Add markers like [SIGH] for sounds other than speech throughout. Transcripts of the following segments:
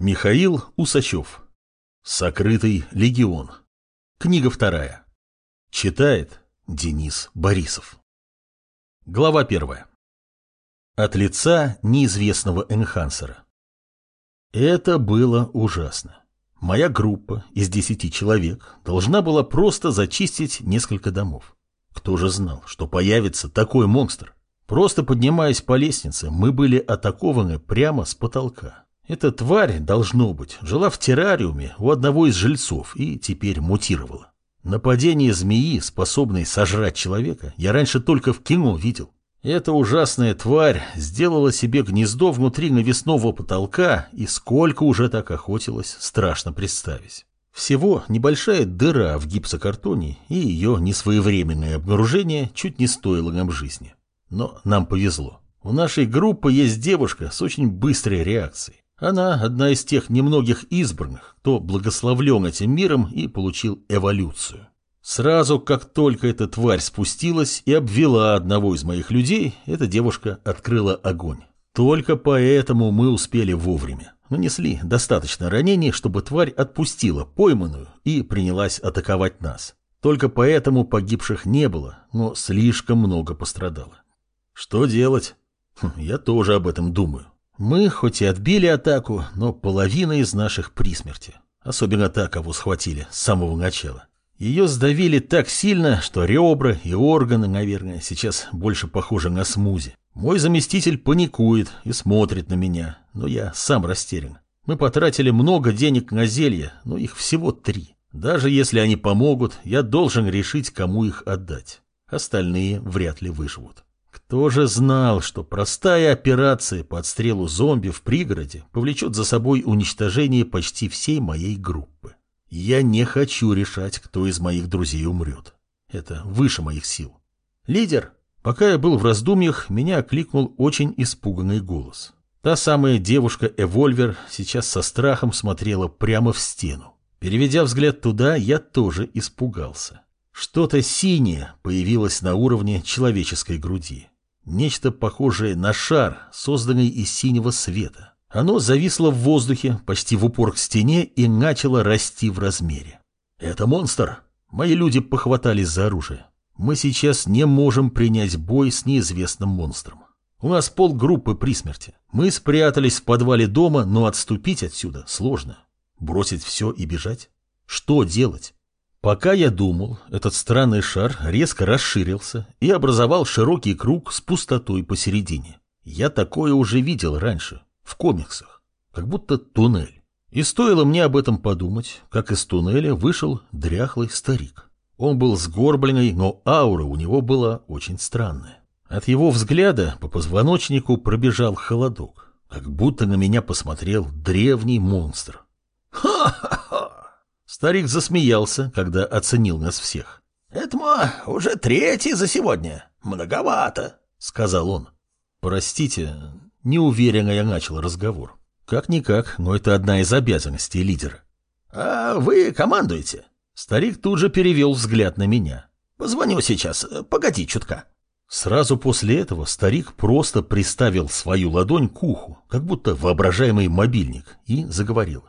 Михаил Усачев. Сокрытый легион. Книга вторая. Читает Денис Борисов. Глава первая. От лица неизвестного энхансера. Это было ужасно. Моя группа из десяти человек должна была просто зачистить несколько домов. Кто же знал, что появится такой монстр? Просто поднимаясь по лестнице, мы были атакованы прямо с потолка. Эта тварь, должно быть, жила в террариуме у одного из жильцов и теперь мутировала. Нападение змеи, способной сожрать человека, я раньше только в кино видел. Эта ужасная тварь сделала себе гнездо внутри навесного потолка, и сколько уже так охотилась, страшно представить. Всего небольшая дыра в гипсокартоне, и ее несвоевременное обнаружение чуть не стоило нам жизни. Но нам повезло. У нашей группы есть девушка с очень быстрой реакцией. Она одна из тех немногих избранных, кто благословлен этим миром и получил эволюцию. Сразу, как только эта тварь спустилась и обвела одного из моих людей, эта девушка открыла огонь. Только поэтому мы успели вовремя. Нанесли достаточно ранений, чтобы тварь отпустила пойманную и принялась атаковать нас. Только поэтому погибших не было, но слишком много пострадало. Что делать? Хм, я тоже об этом думаю. Мы хоть и отбили атаку, но половина из наших при смерти. Особенно та, кого схватили с самого начала. Ее сдавили так сильно, что ребра и органы, наверное, сейчас больше похожи на смузи. Мой заместитель паникует и смотрит на меня, но я сам растерян. Мы потратили много денег на зелья, но их всего три. Даже если они помогут, я должен решить, кому их отдать. Остальные вряд ли выживут. Кто же знал, что простая операция по отстрелу зомби в пригороде повлечет за собой уничтожение почти всей моей группы? Я не хочу решать, кто из моих друзей умрет. Это выше моих сил. Лидер, пока я был в раздумьях, меня окликнул очень испуганный голос. Та самая девушка-эвольвер сейчас со страхом смотрела прямо в стену. Переведя взгляд туда, я тоже испугался. Что-то синее появилось на уровне человеческой груди. Нечто похожее на шар, созданный из синего света. Оно зависло в воздухе, почти в упор к стене, и начало расти в размере. «Это монстр!» Мои люди похватались за оружие. Мы сейчас не можем принять бой с неизвестным монстром. У нас полгруппы при смерти. Мы спрятались в подвале дома, но отступить отсюда сложно. Бросить все и бежать? Что делать? Пока я думал, этот странный шар резко расширился и образовал широкий круг с пустотой посередине. Я такое уже видел раньше, в комиксах, как будто туннель. И стоило мне об этом подумать, как из туннеля вышел дряхлый старик. Он был сгорбленный, но аура у него была очень странная. От его взгляда по позвоночнику пробежал холодок, как будто на меня посмотрел древний монстр. [LAUGHS] «Ха-ха-ха!» Старик засмеялся, когда оценил нас всех. «Это уже третий за сегодня. Многовато», — сказал он. «Простите, неуверенно я начал разговор. Как-никак, но это одна из обязанностей лидера». «А вы командуете?» Старик тут же перевел взгляд на меня. «Позвоню сейчас. Погоди чутка». Сразу после этого старик просто приставил свою ладонь к уху, как будто воображаемый мобильник, и заговорил.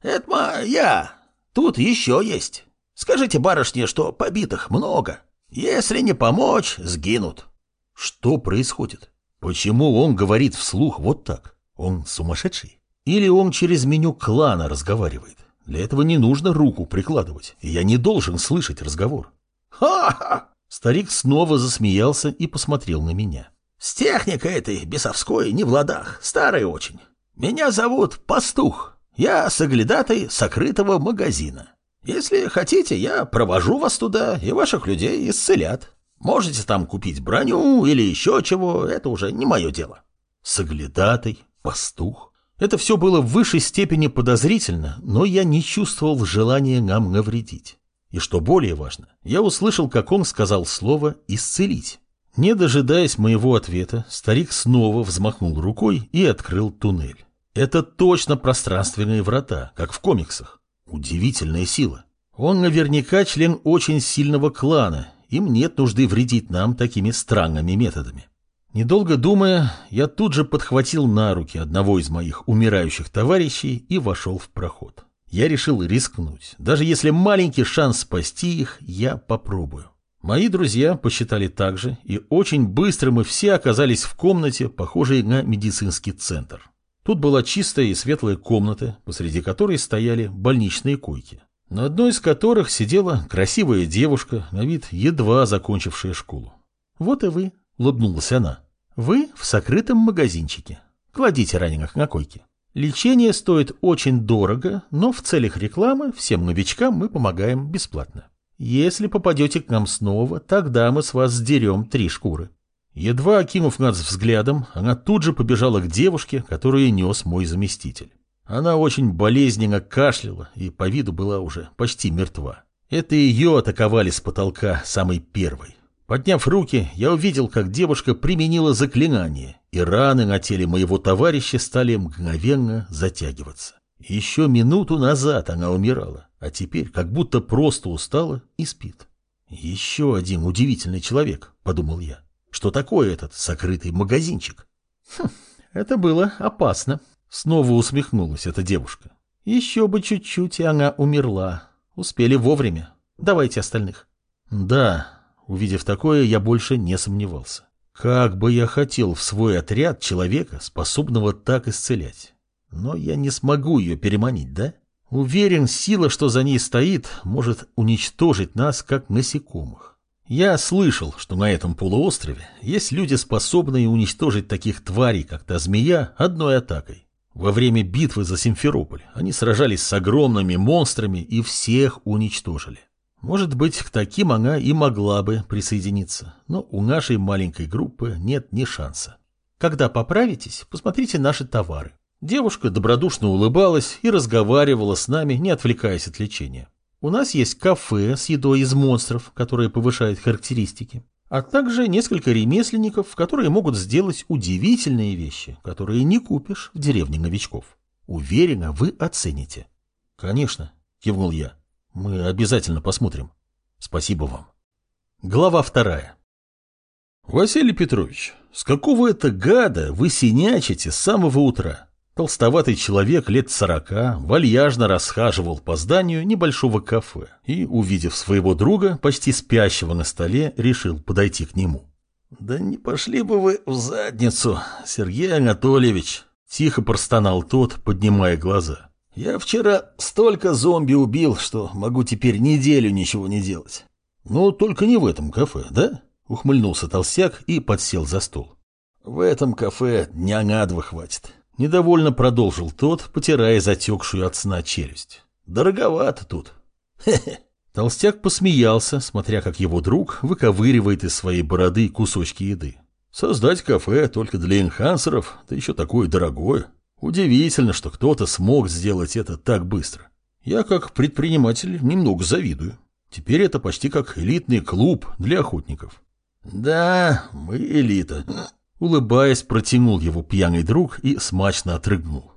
«Это я, Тут еще есть. Скажите барышне, что побитых много. Если не помочь, сгинут. Что происходит? Почему он говорит вслух вот так? Он сумасшедший? Или он через меню клана разговаривает? Для этого не нужно руку прикладывать, я не должен слышать разговор. Ха-ха! Старик снова засмеялся и посмотрел на меня. С техникой этой бесовской не в ладах, старая очень. Меня зовут Пастух. Я соглядатай сокрытого магазина. Если хотите, я провожу вас туда, и ваших людей исцелят. Можете там купить броню или еще чего, это уже не мое дело. Соглядатай, пастух. Это все было в высшей степени подозрительно, но я не чувствовал желания нам навредить. И что более важно, я услышал, как он сказал слово «исцелить». Не дожидаясь моего ответа, старик снова взмахнул рукой и открыл туннель. Это точно пространственные врата, как в комиксах. Удивительная сила. Он наверняка член очень сильного клана, им нет нужды вредить нам такими странными методами. Недолго думая, я тут же подхватил на руки одного из моих умирающих товарищей и вошел в проход. Я решил рискнуть. Даже если маленький шанс спасти их, я попробую. Мои друзья посчитали так же, и очень быстро мы все оказались в комнате, похожей на медицинский центр. Тут была чистая и светлая комната, посреди которой стояли больничные койки, на одной из которых сидела красивая девушка, на вид едва закончившая школу. «Вот и вы», — улыбнулась она. «Вы в сокрытом магазинчике. Кладите раненых на койки. Лечение стоит очень дорого, но в целях рекламы всем новичкам мы помогаем бесплатно. Если попадете к нам снова, тогда мы с вас сдерем три шкуры». Едва окинув нас взглядом, она тут же побежала к девушке, которую нес мой заместитель. Она очень болезненно кашляла и по виду была уже почти мертва. Это ее атаковали с потолка самой первой. Подняв руки, я увидел, как девушка применила заклинание, и раны на теле моего товарища стали мгновенно затягиваться. Еще минуту назад она умирала, а теперь как будто просто устала и спит. «Еще один удивительный человек», — подумал я. Что такое этот сокрытый магазинчик? Хм, это было опасно. Снова усмехнулась эта девушка. Еще бы чуть-чуть, и она умерла. Успели вовремя. Давайте остальных. Да, увидев такое, я больше не сомневался. Как бы я хотел в свой отряд человека, способного так исцелять. Но я не смогу ее переманить, да? Уверен, сила, что за ней стоит, может уничтожить нас, как насекомых. Я слышал, что на этом полуострове есть люди, способные уничтожить таких тварей, как та змея, одной атакой. Во время битвы за Симферополь они сражались с огромными монстрами и всех уничтожили. Может быть, к таким она и могла бы присоединиться, но у нашей маленькой группы нет ни шанса. Когда поправитесь, посмотрите наши товары. Девушка добродушно улыбалась и разговаривала с нами, не отвлекаясь от лечения. У нас есть кафе с едой из монстров, которые повышают характеристики, а также несколько ремесленников, которые могут сделать удивительные вещи, которые не купишь в деревне новичков. Уверена, вы оцените. Конечно, кивнул я. Мы обязательно посмотрим. Спасибо вам. Глава вторая. Василий Петрович, с какого это гада вы синячите с самого утра? Толстоватый человек лет сорока вальяжно расхаживал по зданию небольшого кафе и, увидев своего друга, почти спящего на столе, решил подойти к нему. «Да не пошли бы вы в задницу, Сергей Анатольевич!» Тихо простонал тот, поднимая глаза. «Я вчера столько зомби убил, что могу теперь неделю ничего не делать». «Ну, только не в этом кафе, да?» Ухмыльнулся толстяк и подсел за стол. «В этом кафе дня на два хватит. Недовольно продолжил тот, потирая затекшую от сна челюсть. Дороговато тут. Хе-хе. Толстяк посмеялся, смотря как его друг выковыривает из своей бороды кусочки еды. Создать кафе только для энхансеров, да еще такое дорогое. Удивительно, что кто-то смог сделать это так быстро. Я, как предприниматель, немного завидую. Теперь это почти как элитный клуб для охотников. Да, мы элита, Улыбаясь, протянул его пьяный друг и смачно отрыгнул.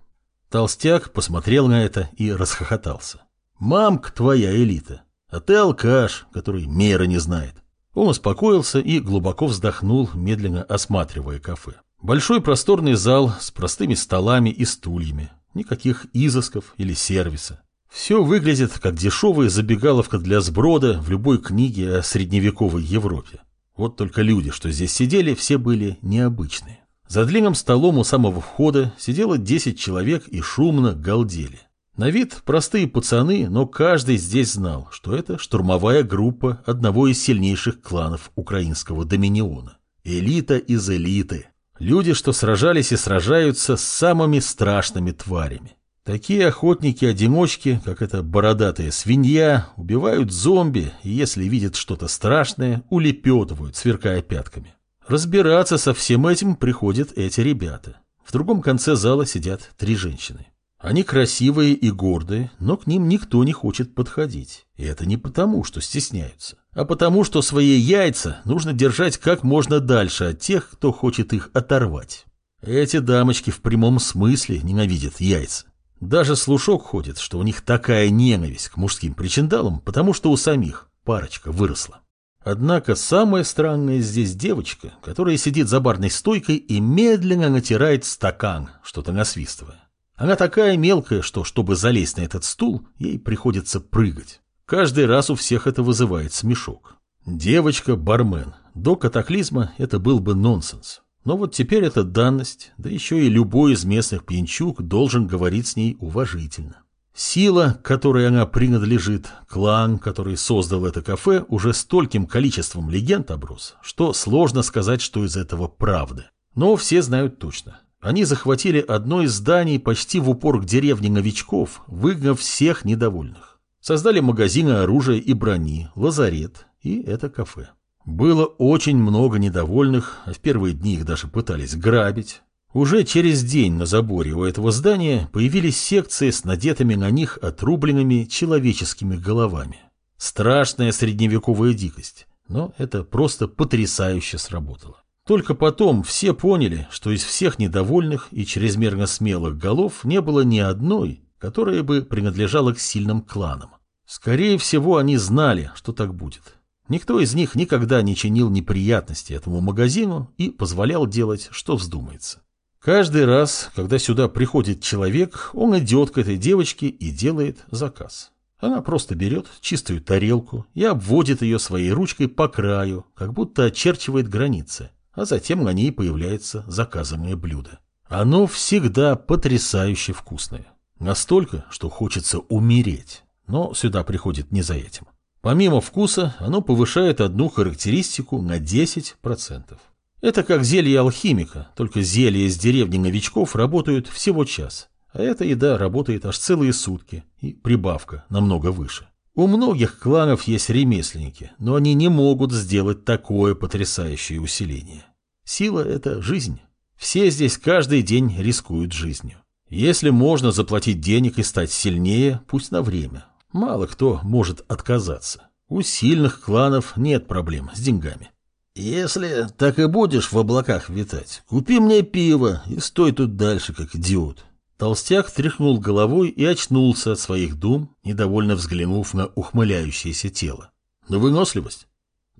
Толстяк посмотрел на это и расхохотался. «Мамка твоя элита, а ты алкаш, который меры не знает». Он успокоился и глубоко вздохнул, медленно осматривая кафе. Большой просторный зал с простыми столами и стульями. Никаких изысков или сервиса. Все выглядит как дешевая забегаловка для сброда в любой книге о средневековой Европе. Вот только люди, что здесь сидели, все были необычные. За длинным столом у самого входа сидело 10 человек и шумно галдели. На вид простые пацаны, но каждый здесь знал, что это штурмовая группа одного из сильнейших кланов украинского доминиона. Элита из элиты. Люди, что сражались и сражаются с самыми страшными тварями. Такие охотники-одиночки, как эта бородатая свинья, убивают зомби и, если видят что-то страшное, улепетывают, сверкая пятками. Разбираться со всем этим приходят эти ребята. В другом конце зала сидят три женщины. Они красивые и гордые, но к ним никто не хочет подходить. И это не потому, что стесняются, а потому, что свои яйца нужно держать как можно дальше от тех, кто хочет их оторвать. Эти дамочки в прямом смысле ненавидят яйца. Даже слушок ходит, что у них такая ненависть к мужским причиндалам, потому что у самих парочка выросла. Однако самая странная здесь девочка, которая сидит за барной стойкой и медленно натирает стакан, что-то насвистывая. Она такая мелкая, что, чтобы залезть на этот стул, ей приходится прыгать. Каждый раз у всех это вызывает смешок. Девочка-бармен. До катаклизма это был бы нонсенс. Но вот теперь это данность, да еще и любой из местных пьянчук должен говорить с ней уважительно. Сила, которой она принадлежит, клан, который создал это кафе, уже стольким количеством легенд оброс, что сложно сказать, что из этого правда. Но все знают точно. Они захватили одно из зданий почти в упор к деревне новичков, выгнав всех недовольных. Создали магазины оружия и брони, лазарет и это кафе. Было очень много недовольных, в первые дни их даже пытались грабить. Уже через день на заборе у этого здания появились секции с надетыми на них отрубленными человеческими головами. Страшная средневековая дикость, но это просто потрясающе сработало. Только потом все поняли, что из всех недовольных и чрезмерно смелых голов не было ни одной, которая бы принадлежала к сильным кланам. Скорее всего, они знали, что так будет. Никто из них никогда не чинил неприятности этому магазину и позволял делать, что вздумается. Каждый раз, когда сюда приходит человек, он идет к этой девочке и делает заказ. Она просто берет чистую тарелку и обводит ее своей ручкой по краю, как будто очерчивает границы, а затем на ней появляется заказанное блюдо. Оно всегда потрясающе вкусное. Настолько, что хочется умереть. Но сюда приходит не за этим. Помимо вкуса, оно повышает одну характеристику на 10%. Это как зелье алхимика, только зелья из деревни новичков работают всего час, а эта еда работает аж целые сутки, и прибавка намного выше. У многих кланов есть ремесленники, но они не могут сделать такое потрясающее усиление. Сила – это жизнь. Все здесь каждый день рискуют жизнью. Если можно заплатить денег и стать сильнее, пусть на время. Мало кто может отказаться. У сильных кланов нет проблем с деньгами. «Если так и будешь в облаках витать, купи мне пиво и стой тут дальше, как идиот». Толстяк тряхнул головой и очнулся от своих дум, недовольно взглянув на ухмыляющееся тело. «На выносливость?»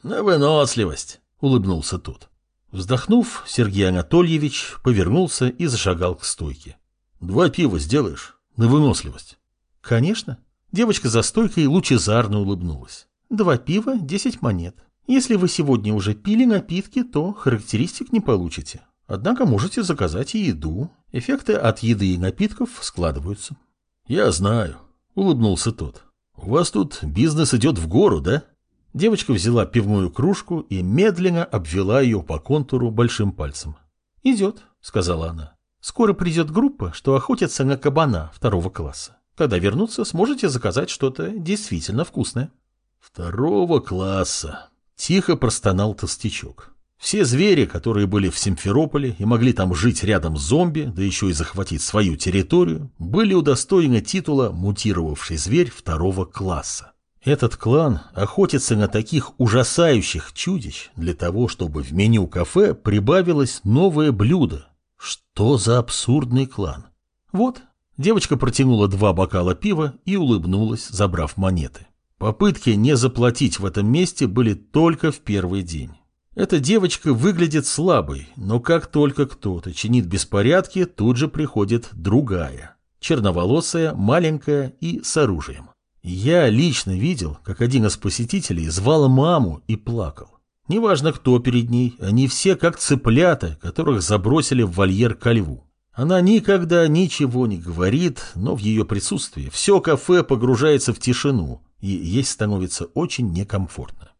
«На выносливость», — улыбнулся тот. Вздохнув, Сергей Анатольевич повернулся и зашагал к стойке. «Два пива сделаешь? На выносливость?» «Конечно». Девочка за стойкой лучезарно улыбнулась. «Два пива, десять монет. Если вы сегодня уже пили напитки, то характеристик не получите. Однако можете заказать и еду. Эффекты от еды и напитков складываются. Я знаю, улыбнулся тот. У вас тут бизнес идет в гору, да? Девочка взяла пивную кружку и медленно обвела ее по контуру большим пальцем. «Идет», — сказала она. «Скоро придет группа, что охотится на кабана второго класса. Когда вернутся, сможете заказать что-то действительно вкусное». «Второго класса», Тихо простонал толстячок. Все звери, которые были в Симферополе и могли там жить рядом с зомби, да еще и захватить свою территорию, были удостоены титула «мутировавший зверь второго класса». Этот клан охотится на таких ужасающих чудищ для того, чтобы в меню кафе прибавилось новое блюдо. Что за абсурдный клан? Вот, девочка протянула два бокала пива и улыбнулась, забрав монеты. Попытки не заплатить в этом месте были только в первый день. Эта девочка выглядит слабой, но как только кто-то чинит беспорядки, тут же приходит другая. Черноволосая, маленькая и с оружием. Я лично видел, как один из посетителей звал маму и плакал. Неважно, кто перед ней, они все как цыплята, которых забросили в вольер ко льву. Она никогда ничего не говорит, но в ее присутствии все кафе погружается в тишину, и есть становится очень некомфортно.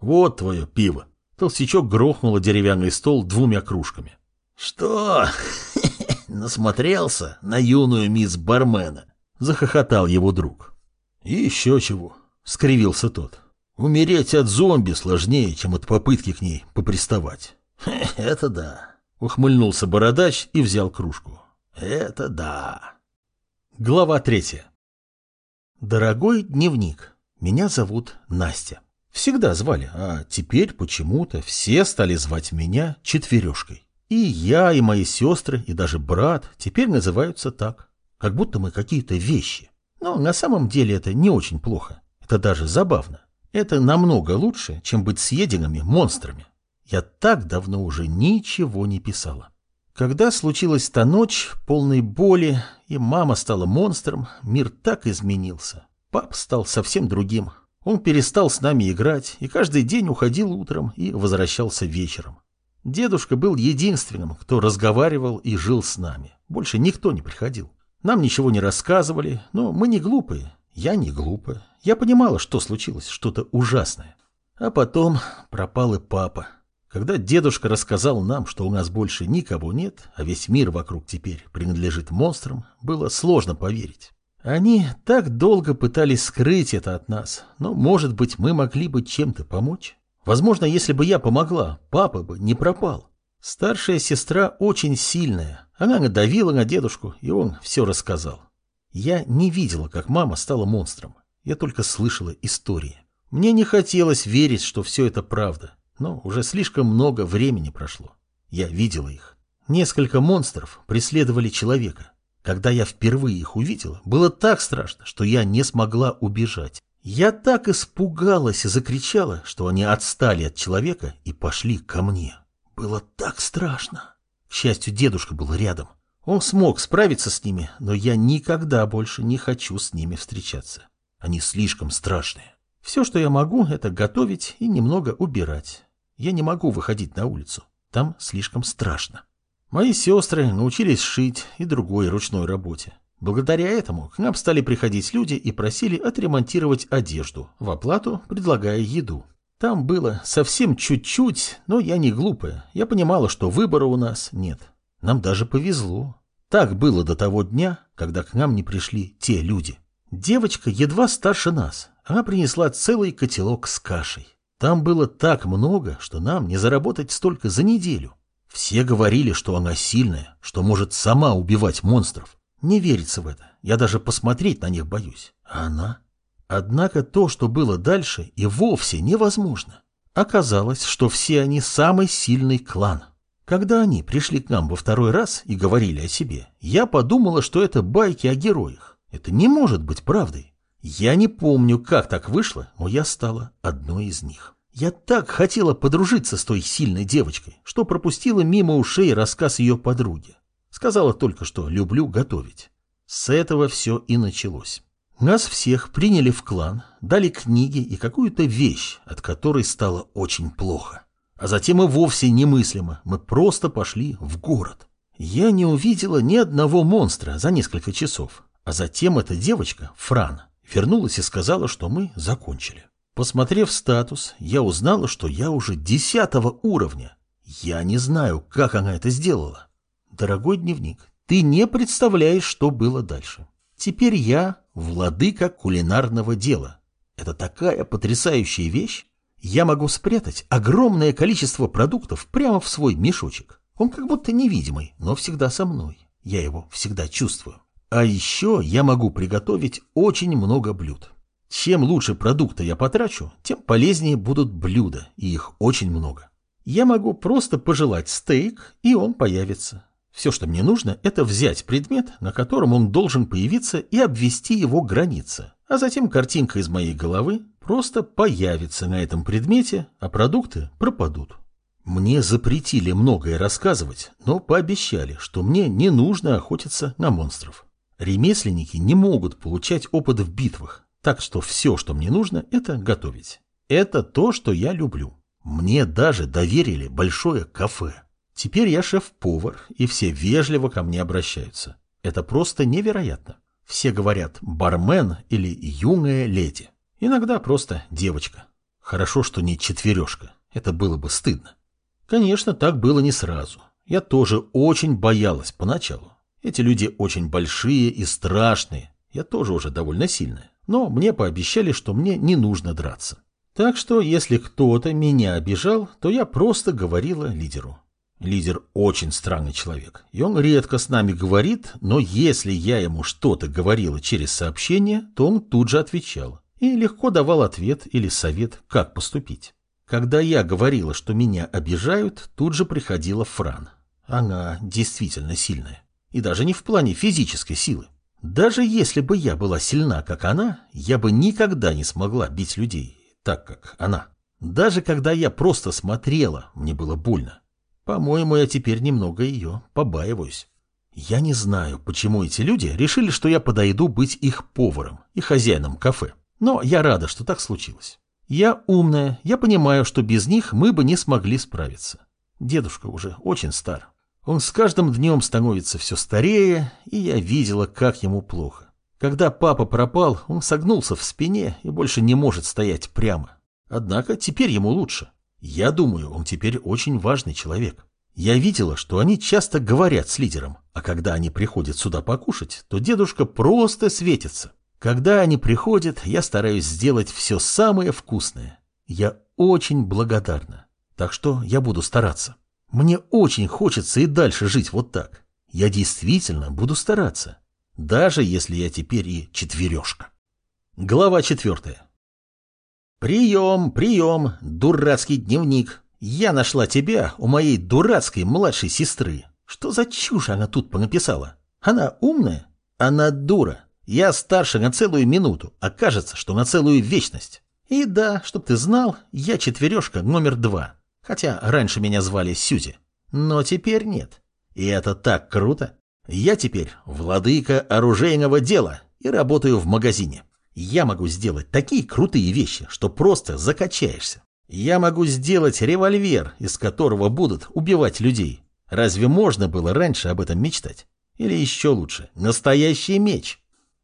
Вот твое пиво. Толстячок грохнула деревянный стол двумя кружками. Что? [LAUGHS] Насмотрелся на юную мисс бармена. Захохотал его друг. И еще чего. Скривился тот. Умереть от зомби сложнее, чем от попытки к ней поприставать. Это да. Ухмыльнулся бородач и взял кружку. Это да. Глава третья. Дорогой дневник, меня зовут Настя. Всегда звали, а теперь почему-то все стали звать меня четвережкой. И я, и мои сестры, и даже брат теперь называются так. Как будто мы какие-то вещи. Но на самом деле это не очень плохо. Это даже забавно. Это намного лучше, чем быть съеденными монстрами. Я так давно уже ничего не писала. Когда случилась та ночь, полной боли, и мама стала монстром, мир так изменился. Пап стал совсем другим. Он перестал с нами играть и каждый день уходил утром и возвращался вечером. Дедушка был единственным, кто разговаривал и жил с нами. Больше никто не приходил. Нам ничего не рассказывали, но мы не глупые. Я не глупая. Я понимала, что случилось, что-то ужасное. А потом пропал и папа. Когда дедушка рассказал нам, что у нас больше никого нет, а весь мир вокруг теперь принадлежит монстрам, было сложно поверить. Они так долго пытались скрыть это от нас, но, может быть, мы могли бы чем-то помочь? Возможно, если бы я помогла, папа бы не пропал. Старшая сестра очень сильная. Она надавила на дедушку, и он все рассказал. Я не видела, как мама стала монстром. Я только слышала истории. Мне не хотелось верить, что все это правда, но уже слишком много времени прошло. Я видела их. Несколько монстров преследовали человека. Когда я впервые их увидела, было так страшно, что я не смогла убежать. Я так испугалась и закричала, что они отстали от человека и пошли ко мне. Было так страшно. К счастью, дедушка был рядом. Он смог справиться с ними, но я никогда больше не хочу с ними встречаться. Они слишком страшные. Все, что я могу, это готовить и немного убирать. Я не могу выходить на улицу. Там слишком страшно. Мои сестры научились шить и другой ручной работе. Благодаря этому к нам стали приходить люди и просили отремонтировать одежду, в оплату предлагая еду. Там было совсем чуть-чуть, но я не глупая. Я понимала, что выбора у нас нет. Нам даже повезло. Так было до того дня, когда к нам не пришли те люди. Девочка едва старше нас. Она принесла целый котелок с кашей. Там было так много, что нам не заработать столько за неделю. Все говорили, что она сильная, что может сама убивать монстров. Не верится в это. Я даже посмотреть на них боюсь. А она? Однако то, что было дальше, и вовсе невозможно. Оказалось, что все они самый сильный клан. Когда они пришли к нам во второй раз и говорили о себе, я подумала, что это байки о героях. Это не может быть правдой. Я не помню, как так вышло, но я стала одной из них. Я так хотела подружиться с той сильной девочкой, что пропустила мимо ушей рассказ ее подруги. Сказала только, что люблю готовить. С этого все и началось. Нас всех приняли в клан, дали книги и какую-то вещь, от которой стало очень плохо. А затем и вовсе немыслимо, мы просто пошли в город. Я не увидела ни одного монстра за несколько часов. А затем эта девочка, Фран, вернулась и сказала, что мы закончили. Посмотрев статус, я узнала, что я уже десятого уровня. Я не знаю, как она это сделала. Дорогой дневник, ты не представляешь, что было дальше. Теперь я владыка кулинарного дела. Это такая потрясающая вещь. Я могу спрятать огромное количество продуктов прямо в свой мешочек. Он как будто невидимый, но всегда со мной. Я его всегда чувствую. А еще я могу приготовить очень много блюд. Чем лучше продукта я потрачу, тем полезнее будут блюда, и их очень много. Я могу просто пожелать стейк, и он появится. Все, что мне нужно, это взять предмет, на котором он должен появиться, и обвести его границы. А затем картинка из моей головы просто появится на этом предмете, а продукты пропадут. Мне запретили многое рассказывать, но пообещали, что мне не нужно охотиться на монстров. Ремесленники не могут получать опыт в битвах, так что все, что мне нужно, это готовить. Это то, что я люблю. Мне даже доверили большое кафе. Теперь я шеф-повар, и все вежливо ко мне обращаются. Это просто невероятно. Все говорят «бармен» или «юная леди». Иногда просто девочка. Хорошо, что не четверешка. Это было бы стыдно. Конечно, так было не сразу. Я тоже очень боялась поначалу. Эти люди очень большие и страшные. Я тоже уже довольно сильная. Но мне пообещали, что мне не нужно драться. Так что, если кто-то меня обижал, то я просто говорила лидеру. Лидер очень странный человек, и он редко с нами говорит, но если я ему что-то говорила через сообщение, то он тут же отвечал и легко давал ответ или совет, как поступить. Когда я говорила, что меня обижают, тут же приходила Фран. Она действительно сильная. И даже не в плане физической силы. Даже если бы я была сильна, как она, я бы никогда не смогла бить людей. так, как она. Даже когда я просто смотрела, мне было больно. По-моему, я теперь немного ее побаиваюсь. Я не знаю, почему эти люди решили, что я подойду быть их поваром и хозяином кафе. Но я рада, что так случилось. Я умная, я понимаю, что без них мы бы не смогли справиться. Дедушка уже очень стар. Он с каждым днем становится все старее, и я видела, как ему плохо. Когда папа пропал, он согнулся в спине и больше не может стоять прямо. Однако теперь ему лучше. Я думаю, он теперь очень важный человек. Я видела, что они часто говорят с лидером, а когда они приходят сюда покушать, то дедушка просто светится. Когда они приходят, я стараюсь сделать все самое вкусное. Я очень благодарна. Так что я буду стараться. Мне очень хочется и дальше жить вот так. Я действительно буду стараться. Даже если я теперь и четверешка. Глава четвертая. «Прием, прием, дурацкий дневник. Я нашла тебя у моей дурацкой младшей сестры. Что за чушь она тут понаписала? Она умная? Она дура. Я старше на целую минуту, а кажется, что на целую вечность. И да, чтоб ты знал, я четверешка номер два. Хотя раньше меня звали Сюзи. Но теперь нет. И это так круто. Я теперь владыка оружейного дела и работаю в магазине. Я могу сделать такие крутые вещи, что просто закачаешься. Я могу сделать револьвер, из которого будут убивать людей. Разве можно было раньше об этом мечтать? Или еще лучше, настоящий меч.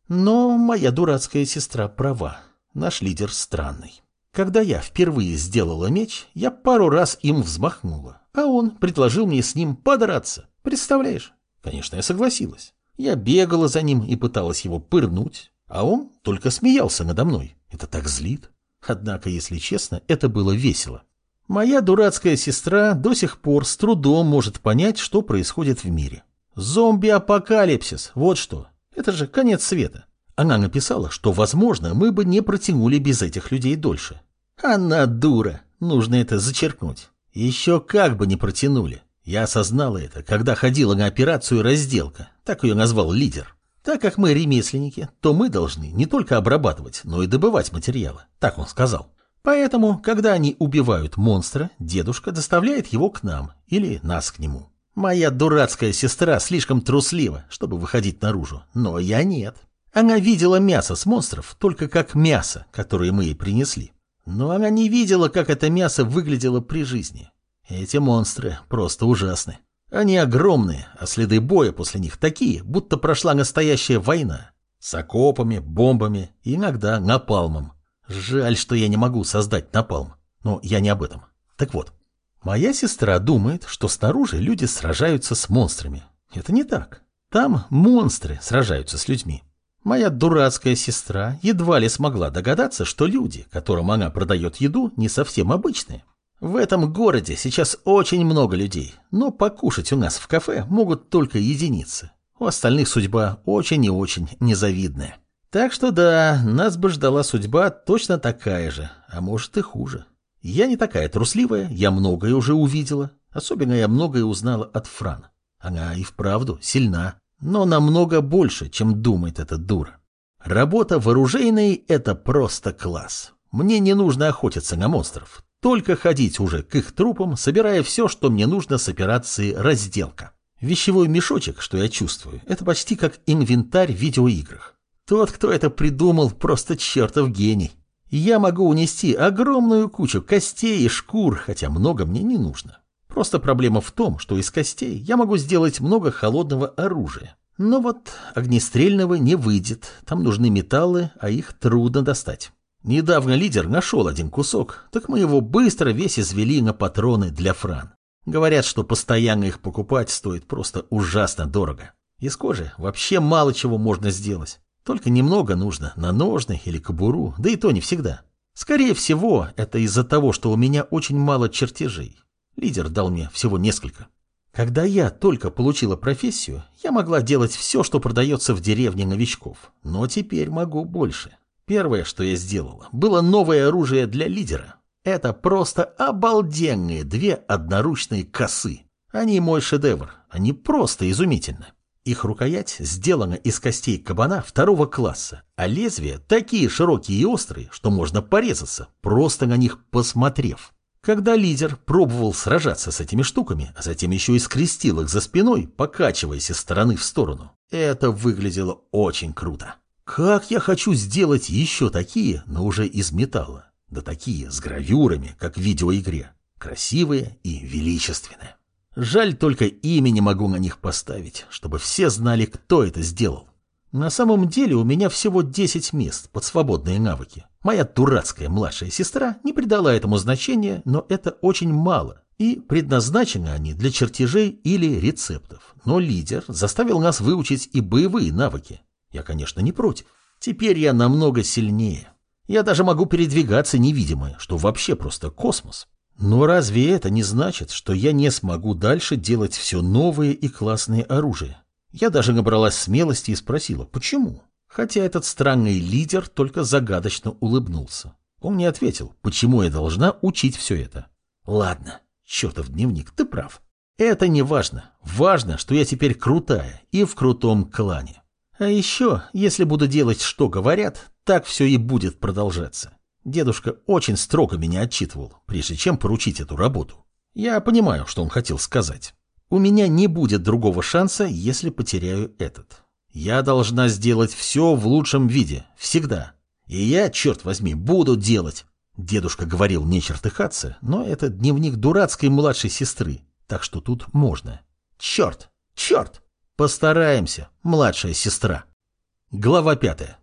Но моя дурацкая сестра права. Наш лидер странный. Когда я впервые сделала меч, я пару раз им взмахнула, а он предложил мне с ним подраться. Представляешь? Конечно, я согласилась. Я бегала за ним и пыталась его пырнуть, а он только смеялся надо мной. Это так злит. Однако, если честно, это было весело. Моя дурацкая сестра до сих пор с трудом может понять, что происходит в мире. Зомби-апокалипсис, вот что. Это же конец света. Она написала, что, возможно, мы бы не протянули без этих людей дольше. Она дура, нужно это зачеркнуть. Еще как бы не протянули. Я осознала это, когда ходила на операцию «Разделка», так ее назвал лидер. Так как мы ремесленники, то мы должны не только обрабатывать, но и добывать материалы, так он сказал. Поэтому, когда они убивают монстра, дедушка доставляет его к нам или нас к нему. Моя дурацкая сестра слишком труслива, чтобы выходить наружу, но я нет. Она видела мясо с монстров только как мясо, которое мы ей принесли. Но она не видела, как это мясо выглядело при жизни. Эти монстры просто ужасны. Они огромные, а следы боя после них такие, будто прошла настоящая война. С окопами, бомбами иногда напалмом. Жаль, что я не могу создать напалм. Но я не об этом. Так вот, моя сестра думает, что снаружи люди сражаются с монстрами. Это не так. Там монстры сражаются с людьми. Моя дурацкая сестра едва ли смогла догадаться, что люди, которым она продает еду, не совсем обычные. В этом городе сейчас очень много людей, но покушать у нас в кафе могут только единицы. У остальных судьба очень и очень незавидная. Так что да, нас бы ждала судьба точно такая же, а может и хуже. Я не такая трусливая, я многое уже увидела. Особенно я многое узнала от Фран. Она и вправду сильна, но намного больше, чем думает эта дура. Работа в оружейной – это просто класс. Мне не нужно охотиться на монстров, только ходить уже к их трупам, собирая все, что мне нужно с операции «Разделка». Вещевой мешочек, что я чувствую, это почти как инвентарь в видеоиграх. Тот, кто это придумал, просто чертов гений. Я могу унести огромную кучу костей и шкур, хотя много мне не нужно. Просто проблема в том, что из костей я могу сделать много холодного оружия. Но вот огнестрельного не выйдет, там нужны металлы, а их трудно достать. Недавно лидер нашел один кусок, так мы его быстро весь извели на патроны для фран. Говорят, что постоянно их покупать стоит просто ужасно дорого. Из кожи вообще мало чего можно сделать. Только немного нужно на ножны или кобуру, да и то не всегда. Скорее всего, это из-за того, что у меня очень мало чертежей. Лидер дал мне всего несколько. Когда я только получила профессию, я могла делать все, что продается в деревне новичков, но теперь могу больше. Первое, что я сделала, было новое оружие для лидера. Это просто обалденные две одноручные косы. Они мой шедевр, они просто изумительны. Их рукоять сделана из костей кабана второго класса, а лезвия такие широкие и острые, что можно порезаться, просто на них посмотрев. Когда лидер пробовал сражаться с этими штуками, а затем еще и скрестил их за спиной, покачиваясь из стороны в сторону, это выглядело очень круто. Как я хочу сделать еще такие, но уже из металла. Да такие, с гравюрами, как в видеоигре. Красивые и величественные. Жаль, только имя не могу на них поставить, чтобы все знали, кто это сделал. На самом деле у меня всего 10 мест под свободные навыки. Моя дурацкая младшая сестра не придала этому значения, но это очень мало. И предназначены они для чертежей или рецептов. Но лидер заставил нас выучить и боевые навыки. Я, конечно, не против. Теперь я намного сильнее. Я даже могу передвигаться невидимо, что вообще просто космос. Но разве это не значит, что я не смогу дальше делать все новые и классные оружия? Я даже набралась смелости и спросила, почему? Хотя этот странный лидер только загадочно улыбнулся. Он мне ответил, почему я должна учить все это. Ладно, чертов дневник, ты прав. Это не важно. Важно, что я теперь крутая и в крутом клане. А еще, если буду делать, что говорят, так все и будет продолжаться. Дедушка очень строго меня отчитывал, прежде чем поручить эту работу. Я понимаю, что он хотел сказать. У меня не будет другого шанса, если потеряю этот. Я должна сделать все в лучшем виде, всегда. И я, черт возьми, буду делать. Дедушка говорил не чертыхаться, но это дневник дурацкой младшей сестры, так что тут можно. Черт, черт, постараемся, младшая сестра. Глава пятая.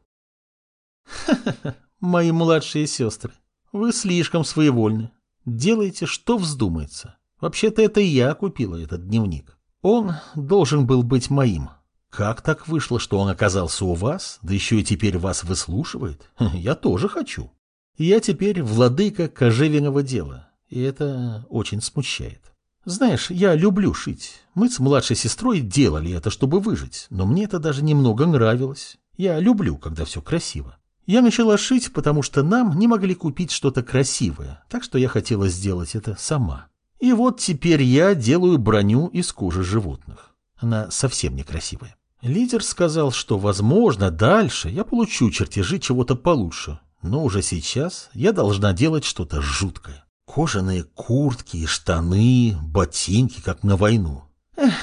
Ха-ха-ха, мои младшие сестры, вы слишком своевольны. Делайте, что вздумается. Вообще-то это я купила этот дневник. Он должен был быть моим. Как так вышло, что он оказался у вас, да еще и теперь вас выслушивает? [LAUGHS] Я тоже хочу. Я теперь владыка кожевенного дела, и это очень смущает. Знаешь, я люблю шить. Мы с младшей сестрой делали это, чтобы выжить, но мне это даже немного нравилось. Я люблю, когда все красиво. Я начала шить, потому что нам не могли купить что-то красивое, так что я хотела сделать это сама. И вот теперь я делаю броню из кожи животных. Она совсем некрасивая. Лидер сказал, что, возможно, дальше я получу чертежи чего-то получше, но уже сейчас я должна делать что-то жуткое. Кожаные куртки штаны, ботинки, как на войну. Эх,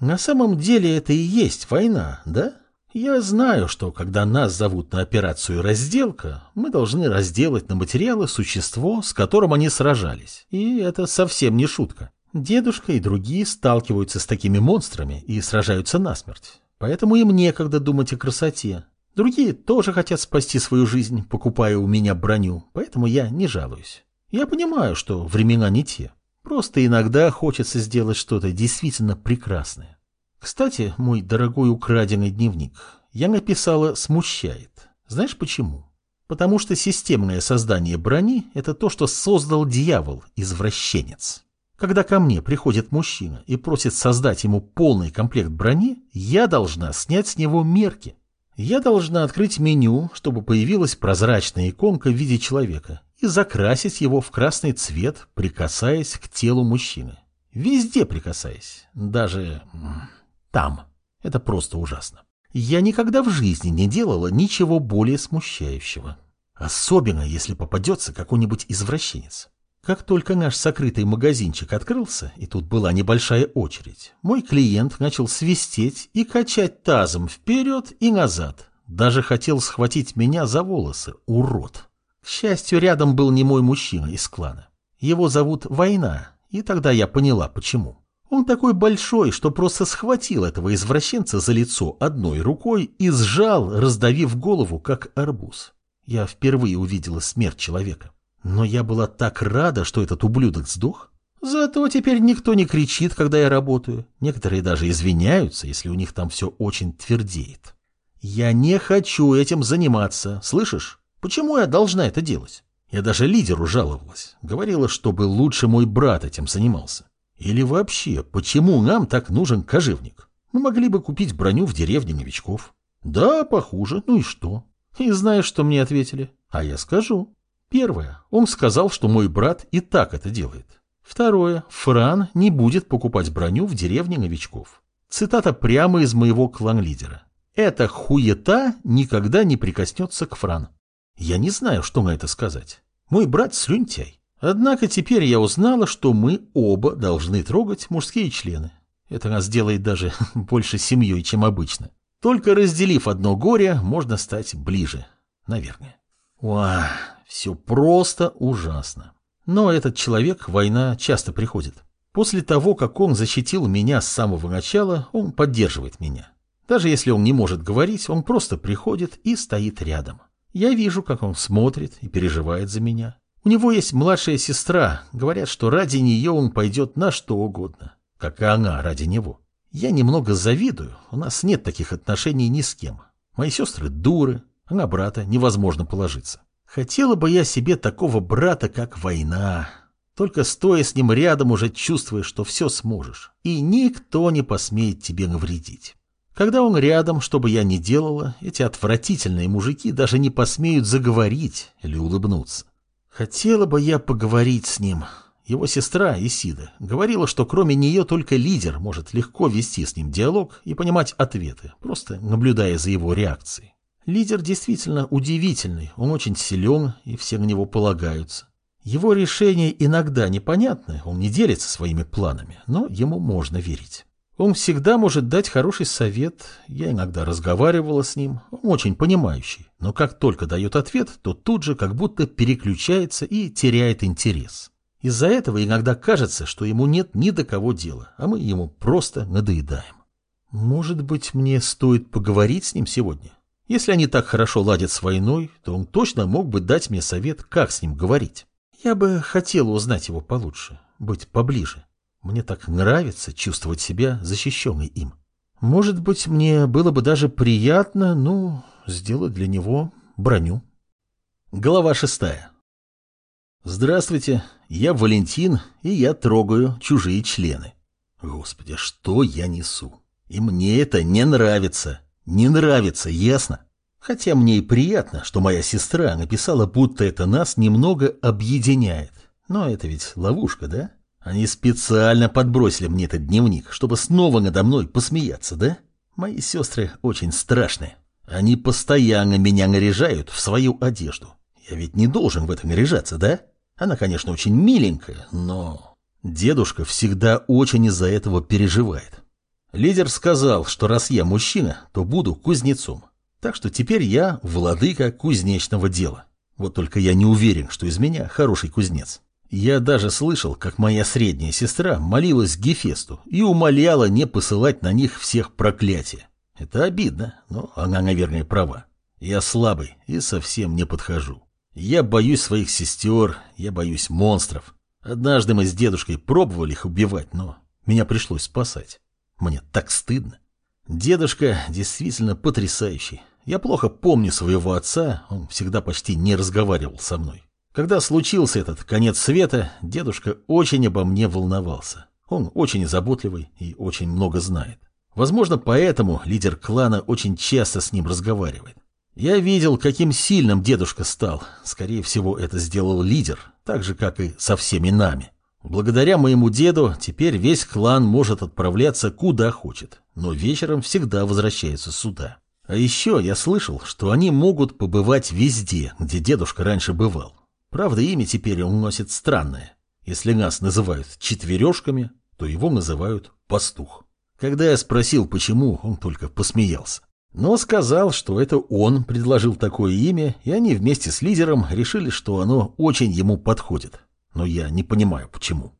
на самом деле это и есть война, да? Я знаю, что когда нас зовут на операцию «разделка», мы должны разделать на материалы существо, с которым они сражались. И это совсем не шутка. Дедушка и другие сталкиваются с такими монстрами и сражаются насмерть. Поэтому им некогда думать о красоте. Другие тоже хотят спасти свою жизнь, покупая у меня броню, поэтому я не жалуюсь. Я понимаю, что времена не те. Просто иногда хочется сделать что-то действительно прекрасное. Кстати, мой дорогой украденный дневник, я написала «смущает». Знаешь почему? Потому что системное создание брони – это то, что создал дьявол, извращенец. Когда ко мне приходит мужчина и просит создать ему полный комплект брони, я должна снять с него мерки. Я должна открыть меню, чтобы появилась прозрачная иконка в виде человека, и закрасить его в красный цвет, прикасаясь к телу мужчины. Везде прикасаясь, даже там. Это просто ужасно. Я никогда в жизни не делала ничего более смущающего. Особенно, если попадется какой-нибудь извращенец. Как только наш сокрытый магазинчик открылся, и тут была небольшая очередь, мой клиент начал свистеть и качать тазом вперед и назад. Даже хотел схватить меня за волосы, урод. К счастью, рядом был не мой мужчина из клана. Его зовут Война, и тогда я поняла, почему. Он такой большой, что просто схватил этого извращенца за лицо одной рукой и сжал, раздавив голову, как арбуз. Я впервые увидела смерть человека. Но я была так рада, что этот ублюдок сдох. Зато теперь никто не кричит, когда я работаю. Некоторые даже извиняются, если у них там все очень твердеет. Я не хочу этим заниматься, слышишь? Почему я должна это делать? Я даже лидеру жаловалась. Говорила, чтобы лучше мой брат этим занимался. Или вообще, почему нам так нужен кожевник? Мы могли бы купить броню в деревне новичков. Да, похуже, ну и что? И знаешь, что мне ответили? А я скажу. Первое, он сказал, что мой брат и так это делает. Второе, Фран не будет покупать броню в деревне новичков. Цитата прямо из моего клан-лидера. «Эта хуета никогда не прикоснется к Фран». Я не знаю, что на это сказать. Мой брат слюнтяй. Однако теперь я узнала, что мы оба должны трогать мужские члены. Это нас делает даже [LAUGHS] больше семьей, чем обычно. Только разделив одно горе, можно стать ближе. Наверное. Уа, все просто ужасно. Но этот человек, война часто приходит. После того, как он защитил меня с самого начала, он поддерживает меня. Даже если он не может говорить, он просто приходит и стоит рядом. Я вижу, как он смотрит и переживает за меня. У него есть младшая сестра. Говорят, что ради нее он пойдет на что угодно. Как и она ради него. Я немного завидую. У нас нет таких отношений ни с кем. Мои сестры дуры, а на брата невозможно положиться. Хотела бы я себе такого брата, как война. Только стоя с ним рядом уже чувствуешь, что все сможешь. И никто не посмеет тебе навредить. Когда он рядом, что бы я ни делала, эти отвратительные мужики даже не посмеют заговорить или улыбнуться. Хотела бы я поговорить с ним. Его сестра Исида говорила, что кроме нее только лидер может легко вести с ним диалог и понимать ответы, просто наблюдая за его реакцией. Лидер действительно удивительный, он очень силен, и все на него полагаются. Его решения иногда непонятны, он не делится своими планами, но ему можно верить. Он всегда может дать хороший совет, я иногда разговаривала с ним, он очень понимающий, но как только дает ответ, то тут же как будто переключается и теряет интерес. Из-за этого иногда кажется, что ему нет ни до кого дела, а мы ему просто надоедаем. Может быть, мне стоит поговорить с ним сегодня? Если они так хорошо ладят с войной, то он точно мог бы дать мне совет, как с ним говорить. Я бы хотела узнать его получше, быть поближе. Мне так нравится чувствовать себя защищенной им. Может быть, мне было бы даже приятно, ну, сделать для него броню. Глава шестая. Здравствуйте, я Валентин, и я трогаю чужие члены. Господи, что я несу? И мне это не нравится. Не нравится, ясно? Хотя мне и приятно, что моя сестра написала, будто это нас немного объединяет. Но это ведь ловушка, да? Они специально подбросили мне этот дневник, чтобы снова надо мной посмеяться, да? Мои сестры очень страшные. Они постоянно меня наряжают в свою одежду. Я ведь не должен в этом наряжаться, да? Она, конечно, очень миленькая, но... Дедушка всегда очень из-за этого переживает. Лидер сказал, что раз я мужчина, то буду кузнецом. Так что теперь я владыка кузнечного дела. Вот только я не уверен, что из меня хороший кузнец. Я даже слышал, как моя средняя сестра молилась Гефесту и умоляла не посылать на них всех проклятия. Это обидно, но она, наверное, права. Я слабый и совсем не подхожу. Я боюсь своих сестер, я боюсь монстров. Однажды мы с дедушкой пробовали их убивать, но меня пришлось спасать. Мне так стыдно. Дедушка действительно потрясающий. Я плохо помню своего отца, он всегда почти не разговаривал со мной. Когда случился этот конец света, дедушка очень обо мне волновался. Он очень заботливый и очень много знает. Возможно, поэтому лидер клана очень часто с ним разговаривает. Я видел, каким сильным дедушка стал. Скорее всего, это сделал лидер, так же, как и со всеми нами. Благодаря моему деду теперь весь клан может отправляться куда хочет, но вечером всегда возвращается сюда. А еще я слышал, что они могут побывать везде, где дедушка раньше бывал. Правда, имя теперь он носит странное. Если нас называют четвережками, то его называют пастух. Когда я спросил, почему, он только посмеялся. Но сказал, что это он предложил такое имя, и они вместе с лидером решили, что оно очень ему подходит но я не понимаю, почему.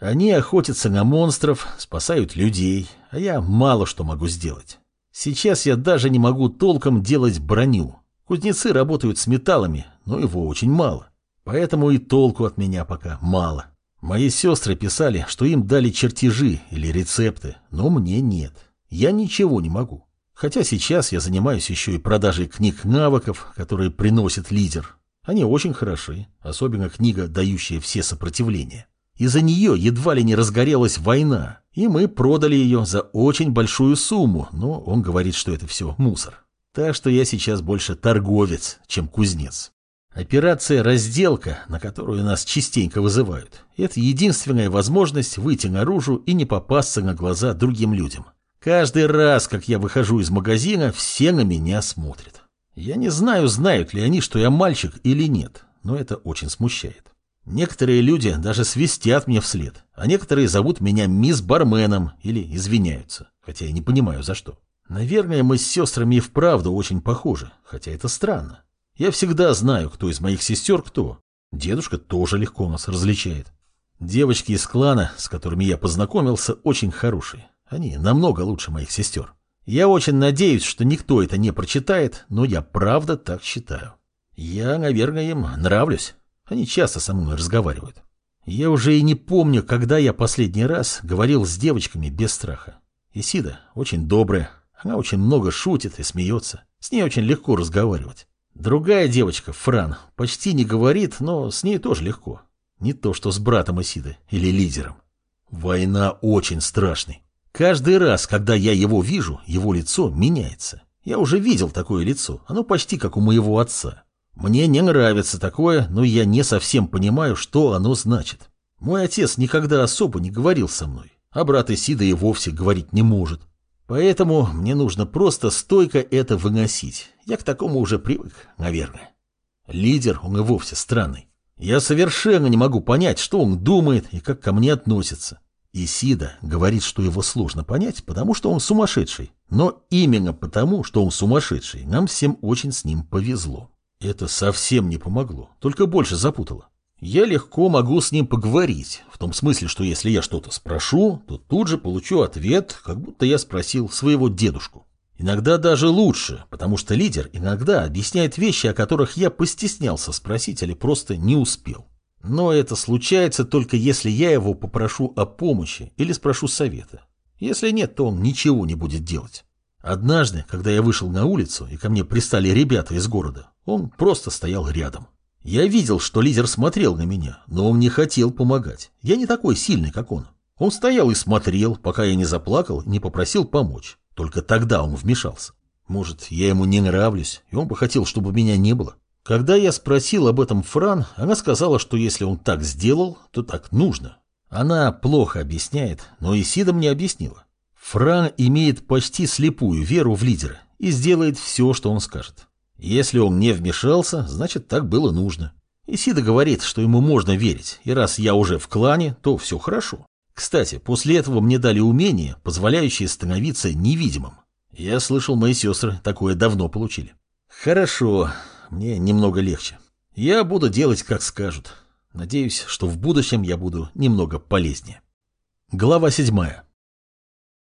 Они охотятся на монстров, спасают людей, а я мало что могу сделать. Сейчас я даже не могу толком делать броню. Кузнецы работают с металлами, но его очень мало. Поэтому и толку от меня пока мало. Мои сестры писали, что им дали чертежи или рецепты, но мне нет. Я ничего не могу. Хотя сейчас я занимаюсь еще и продажей книг навыков, которые приносит лидер. Они очень хороши, особенно книга, дающая все сопротивления. Из-за нее едва ли не разгорелась война, и мы продали ее за очень большую сумму, но он говорит, что это все мусор. Так что я сейчас больше торговец, чем кузнец. Операция «Разделка», на которую нас частенько вызывают, это единственная возможность выйти наружу и не попасться на глаза другим людям. Каждый раз, как я выхожу из магазина, все на меня смотрят. Я не знаю, знают ли они, что я мальчик или нет, но это очень смущает. Некоторые люди даже свистят мне вслед, а некоторые зовут меня мисс Барменом или извиняются, хотя я не понимаю за что. Наверное, мы с сестрами и вправду очень похожи, хотя это странно. Я всегда знаю, кто из моих сестер кто. Дедушка тоже легко нас различает. Девочки из клана, с которыми я познакомился, очень хорошие. Они намного лучше моих сестер. Я очень надеюсь, что никто это не прочитает, но я правда так считаю. Я, наверное, им нравлюсь. Они часто со мной разговаривают. Я уже и не помню, когда я последний раз говорил с девочками без страха. Исида очень добрая, она очень много шутит и смеется. С ней очень легко разговаривать. Другая девочка, Фран, почти не говорит, но с ней тоже легко. Не то, что с братом Исиды или лидером. Война очень страшный. Каждый раз, когда я его вижу, его лицо меняется. Я уже видел такое лицо, оно почти как у моего отца. Мне не нравится такое, но я не совсем понимаю, что оно значит. Мой отец никогда особо не говорил со мной, а брат Исида и вовсе говорить не может. Поэтому мне нужно просто стойко это выносить. Я к такому уже привык, наверное. Лидер, он и вовсе странный. Я совершенно не могу понять, что он думает и как ко мне относится. Исида говорит, что его сложно понять, потому что он сумасшедший. Но именно потому, что он сумасшедший, нам всем очень с ним повезло. Это совсем не помогло, только больше запутало. Я легко могу с ним поговорить, в том смысле, что если я что-то спрошу, то тут же получу ответ, как будто я спросил своего дедушку. Иногда даже лучше, потому что лидер иногда объясняет вещи, о которых я постеснялся спросить или просто не успел. Но это случается только если я его попрошу о помощи или спрошу совета. Если нет, то он ничего не будет делать. Однажды, когда я вышел на улицу и ко мне пристали ребята из города, он просто стоял рядом. Я видел, что лидер смотрел на меня, но он не хотел помогать. Я не такой сильный, как он. Он стоял и смотрел, пока я не заплакал, не попросил помочь. Только тогда он вмешался. Может, я ему не нравлюсь, и он бы хотел, чтобы меня не было. Когда я спросил об этом Фран, она сказала, что если он так сделал, то так нужно. Она плохо объясняет, но Исида мне объяснила. Фран имеет почти слепую веру в лидера и сделает все, что он скажет. Если он не вмешался, значит так было нужно. Исида говорит, что ему можно верить, и раз я уже в клане, то все хорошо. Кстати, после этого мне дали умение, позволяющее становиться невидимым. Я слышал, мои сестры такое давно получили. Хорошо, мне немного легче. Я буду делать, как скажут. Надеюсь, что в будущем я буду немного полезнее. Глава седьмая.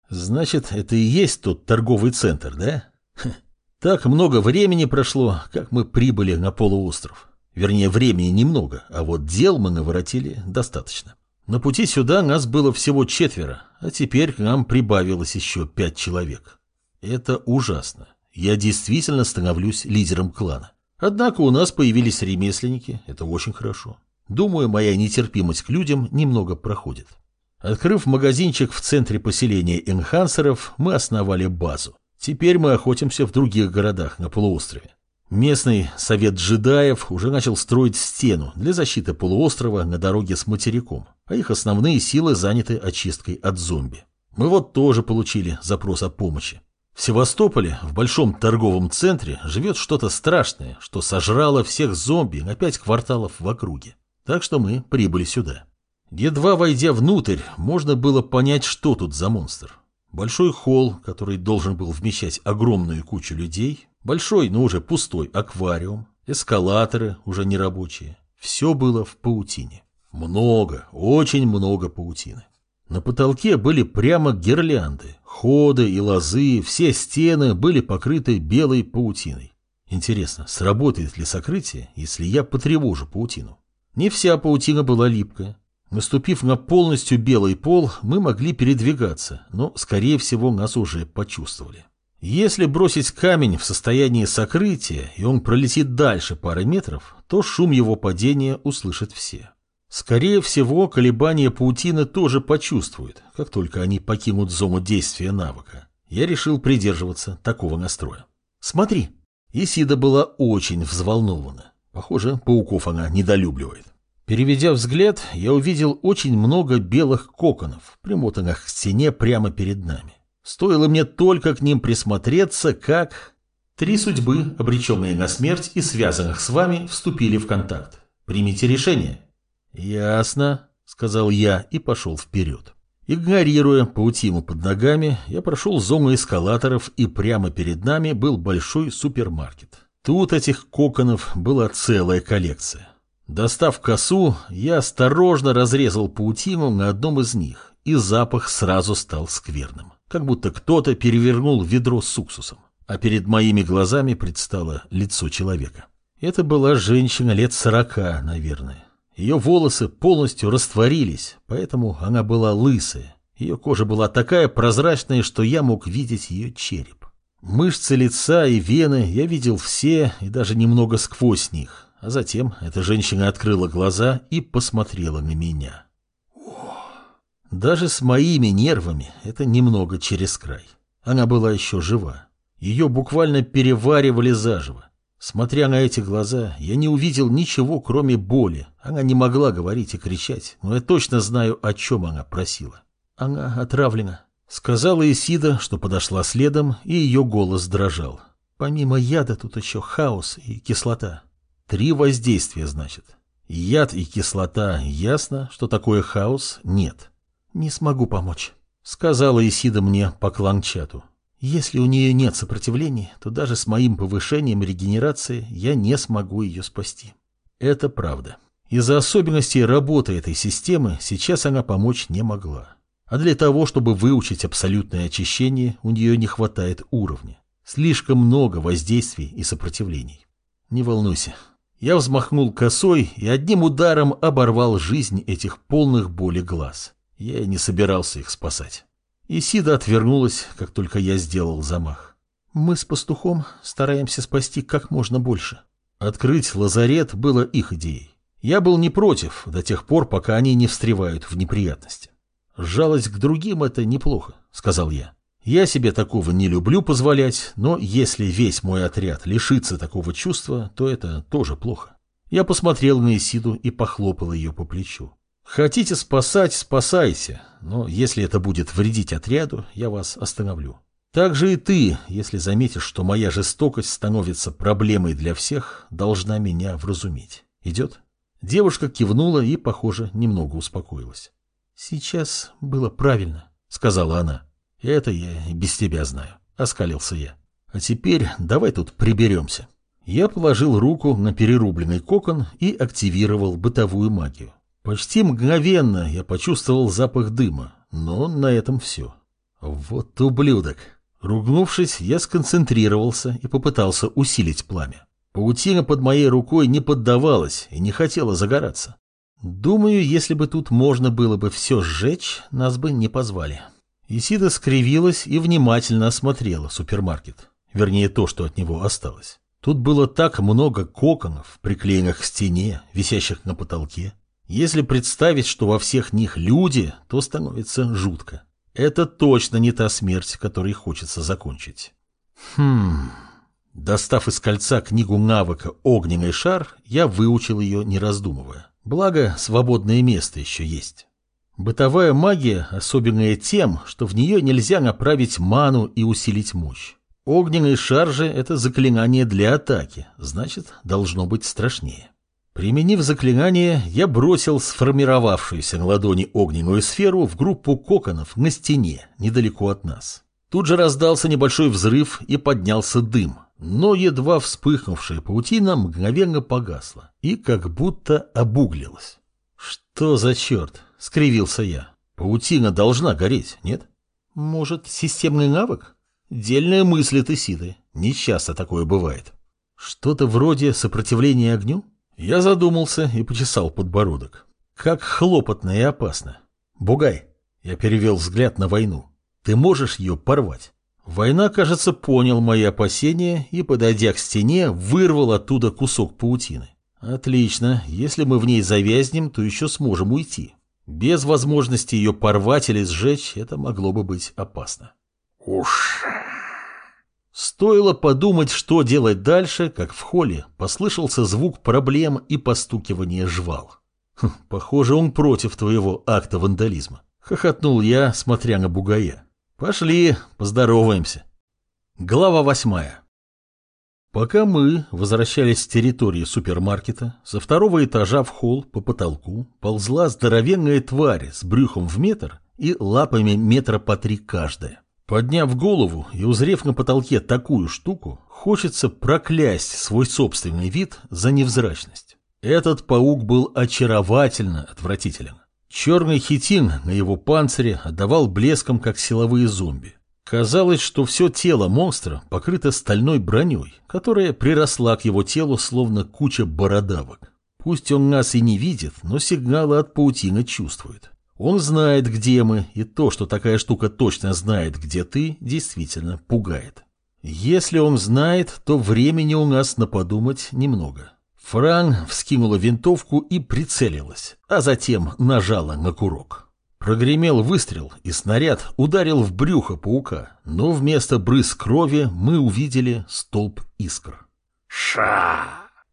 Значит, это и есть тот торговый центр, да? Хм. Так много времени прошло, как мы прибыли на полуостров. Вернее, времени немного, а вот дел мы наворотили достаточно. На пути сюда нас было всего четверо, а теперь к нам прибавилось еще пять человек. Это ужасно. Я действительно становлюсь лидером клана. Однако у нас появились ремесленники, это очень хорошо. Думаю, моя нетерпимость к людям немного проходит. Открыв магазинчик в центре поселения энхансеров, мы основали базу. Теперь мы охотимся в других городах на полуострове. Местный совет джедаев уже начал строить стену для защиты полуострова на дороге с материком, а их основные силы заняты очисткой от зомби. Мы вот тоже получили запрос о помощи. В Севастополе, в большом торговом центре, живет что-то страшное, что сожрало всех зомби на пять кварталов в округе. Так что мы прибыли сюда. Едва войдя внутрь, можно было понять, что тут за монстр. Большой холл, который должен был вмещать огромную кучу людей, большой, но уже пустой аквариум, эскалаторы, уже не рабочие. Все было в паутине. Много, очень много паутины. На потолке были прямо гирлянды, ходы и лозы, все стены были покрыты белой паутиной. Интересно, сработает ли сокрытие, если я потревожу паутину? Не вся паутина была липкая. Наступив на полностью белый пол, мы могли передвигаться, но, скорее всего, нас уже почувствовали. Если бросить камень в состоянии сокрытия, и он пролетит дальше пары метров, то шум его падения услышат все. Скорее всего, колебания паутины тоже почувствуют, как только они покинут зону действия навыка. Я решил придерживаться такого настроя. «Смотри!» Исида была очень взволнована. Похоже, пауков она недолюбливает. Переведя взгляд, я увидел очень много белых коконов, примотанных к стене прямо перед нами. Стоило мне только к ним присмотреться, как... Три судьбы, обреченные на смерть и связанных с вами, вступили в контакт. Примите решение. Ясно, сказал я и пошел вперед. Игнорируя паутину под ногами, я прошел зону эскалаторов, и прямо перед нами был большой супермаркет. Тут этих коконов была целая коллекция. Достав косу, я осторожно разрезал паутину на одном из них, и запах сразу стал скверным, как будто кто-то перевернул ведро с уксусом а перед моими глазами предстало лицо человека. Это была женщина лет сорока, наверное. Ее волосы полностью растворились, поэтому она была лысая. Ее кожа была такая прозрачная, что я мог видеть ее череп. Мышцы лица и вены я видел все и даже немного сквозь них. А затем эта женщина открыла глаза и посмотрела на меня. Даже с моими нервами это немного через край. Она была еще жива. Ее буквально переваривали заживо. Смотря на эти глаза, я не увидел ничего, кроме боли. Она не могла говорить и кричать, но я точно знаю, о чем она просила. Она отравлена. Сказала Исида, что подошла следом, и ее голос дрожал. Помимо яда тут еще хаос и кислота. Три воздействия, значит. Яд и кислота, ясно, что такое хаос, нет. Не смогу помочь, сказала Исида мне по кланчату. Если у нее нет сопротивления, то даже с моим повышением регенерации я не смогу ее спасти. Это правда. Из-за особенностей работы этой системы сейчас она помочь не могла. А для того, чтобы выучить абсолютное очищение, у нее не хватает уровня. Слишком много воздействий и сопротивлений. Не волнуйся. Я взмахнул косой и одним ударом оборвал жизнь этих полных боли глаз. Я и не собирался их спасать. Исида отвернулась, как только я сделал замах. Мы с пастухом стараемся спасти как можно больше. Открыть лазарет было их идеей. Я был не против до тех пор, пока они не встревают в неприятности. «Жалость к другим — это неплохо», — сказал я. «Я себе такого не люблю позволять, но если весь мой отряд лишится такого чувства, то это тоже плохо». Я посмотрел на Исиду и похлопал ее по плечу. Хотите спасать, спасайся, но если это будет вредить отряду, я вас остановлю. Так же и ты, если заметишь, что моя жестокость становится проблемой для всех, должна меня вразумить. Идет? Девушка кивнула и, похоже, немного успокоилась. Сейчас было правильно, сказала она. Это я и без тебя знаю, оскалился я. А теперь давай тут приберемся. Я положил руку на перерубленный кокон и активировал бытовую магию. Почти мгновенно я почувствовал запах дыма, но на этом все. Вот ублюдок. Ругнувшись, я сконцентрировался и попытался усилить пламя. Паутина под моей рукой не поддавалась и не хотела загораться. Думаю, если бы тут можно было бы все сжечь, нас бы не позвали. Исида скривилась и внимательно осмотрела супермаркет. Вернее, то, что от него осталось. Тут было так много коконов, приклеенных к стене, висящих на потолке. Если представить, что во всех них люди, то становится жутко. Это точно не та смерть, которой хочется закончить. Хм... Достав из кольца книгу навыка «Огненный шар», я выучил ее, не раздумывая. Благо, свободное место еще есть. Бытовая магия особенная тем, что в нее нельзя направить ману и усилить мощь. Огненный шар же – это заклинание для атаки, значит, должно быть страшнее. Применив заклинание, я бросил сформировавшуюся на ладони огненную сферу в группу коконов на стене, недалеко от нас. Тут же раздался небольшой взрыв и поднялся дым, но едва вспыхнувшая паутина мгновенно погасла и как будто обуглилась. «Что за черт?» — скривился я. «Паутина должна гореть, нет?» «Может, системный навык?» «Дельная мысль Тесиды. Не часто такое бывает». «Что-то вроде сопротивления огню?» Я задумался и почесал подбородок. Как хлопотно и опасно. Бугай, я перевел взгляд на войну. Ты можешь ее порвать? Война, кажется, понял мои опасения и, подойдя к стене, вырвал оттуда кусок паутины. Отлично, если мы в ней завязнем, то еще сможем уйти. Без возможности ее порвать или сжечь, это могло бы быть опасно. Уж... Стоило подумать, что делать дальше, как в холле послышался звук проблем и постукивание жвал. Хм, «Похоже, он против твоего акта вандализма», — хохотнул я, смотря на бугая. Пошли, поздороваемся. Глава восьмая. Пока мы возвращались с территории супермаркета, со второго этажа в холл по потолку ползла здоровенная тварь с брюхом в метр и лапами метра по три каждая. Подняв голову и узрев на потолке такую штуку, хочется проклясть свой собственный вид за невзрачность. Этот паук был очаровательно отвратителен. Черный хитин на его панцире отдавал блеском, как силовые зомби. Казалось, что все тело монстра покрыто стальной броней, которая приросла к его телу словно куча бородавок. Пусть он нас и не видит, но сигналы от паутины чувствует. Он знает, где мы, и то, что такая штука точно знает, где ты, действительно пугает. Если он знает, то времени у нас на подумать немного. Фран вскинула винтовку и прицелилась, а затем нажала на курок. Прогремел выстрел, и снаряд ударил в брюхо паука, но вместо брызг крови мы увидели столб искр. Ша!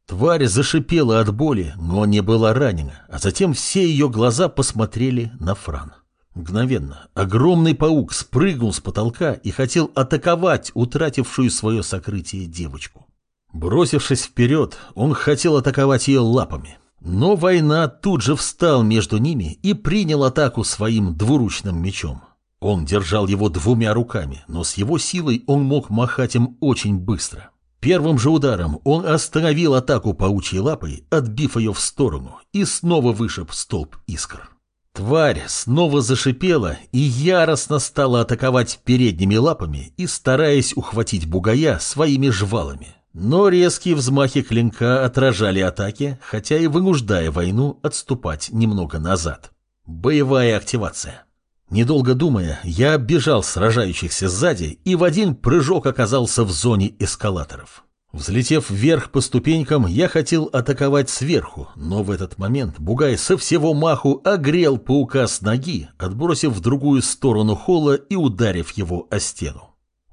Тварь зашипела от боли, но не была ранена, а затем все ее глаза посмотрели на Фран. Мгновенно огромный паук спрыгнул с потолка и хотел атаковать утратившую свое сокрытие девочку. Бросившись вперед, он хотел атаковать ее лапами. Но война тут же встал между ними и принял атаку своим двуручным мечом. Он держал его двумя руками, но с его силой он мог махать им очень быстро. Первым же ударом он остановил атаку паучьей лапой, отбив ее в сторону, и снова вышиб столб искр. Тварь снова зашипела и яростно стала атаковать передними лапами и стараясь ухватить бугая своими жвалами. Но резкие взмахи клинка отражали атаки, хотя и вынуждая войну отступать немного назад. Боевая активация. Недолго думая, я оббежал сражающихся сзади и в один прыжок оказался в зоне эскалаторов. Взлетев вверх по ступенькам, я хотел атаковать сверху, но в этот момент Бугай со всего маху огрел паука с ноги, отбросив в другую сторону холла и ударив его о стену.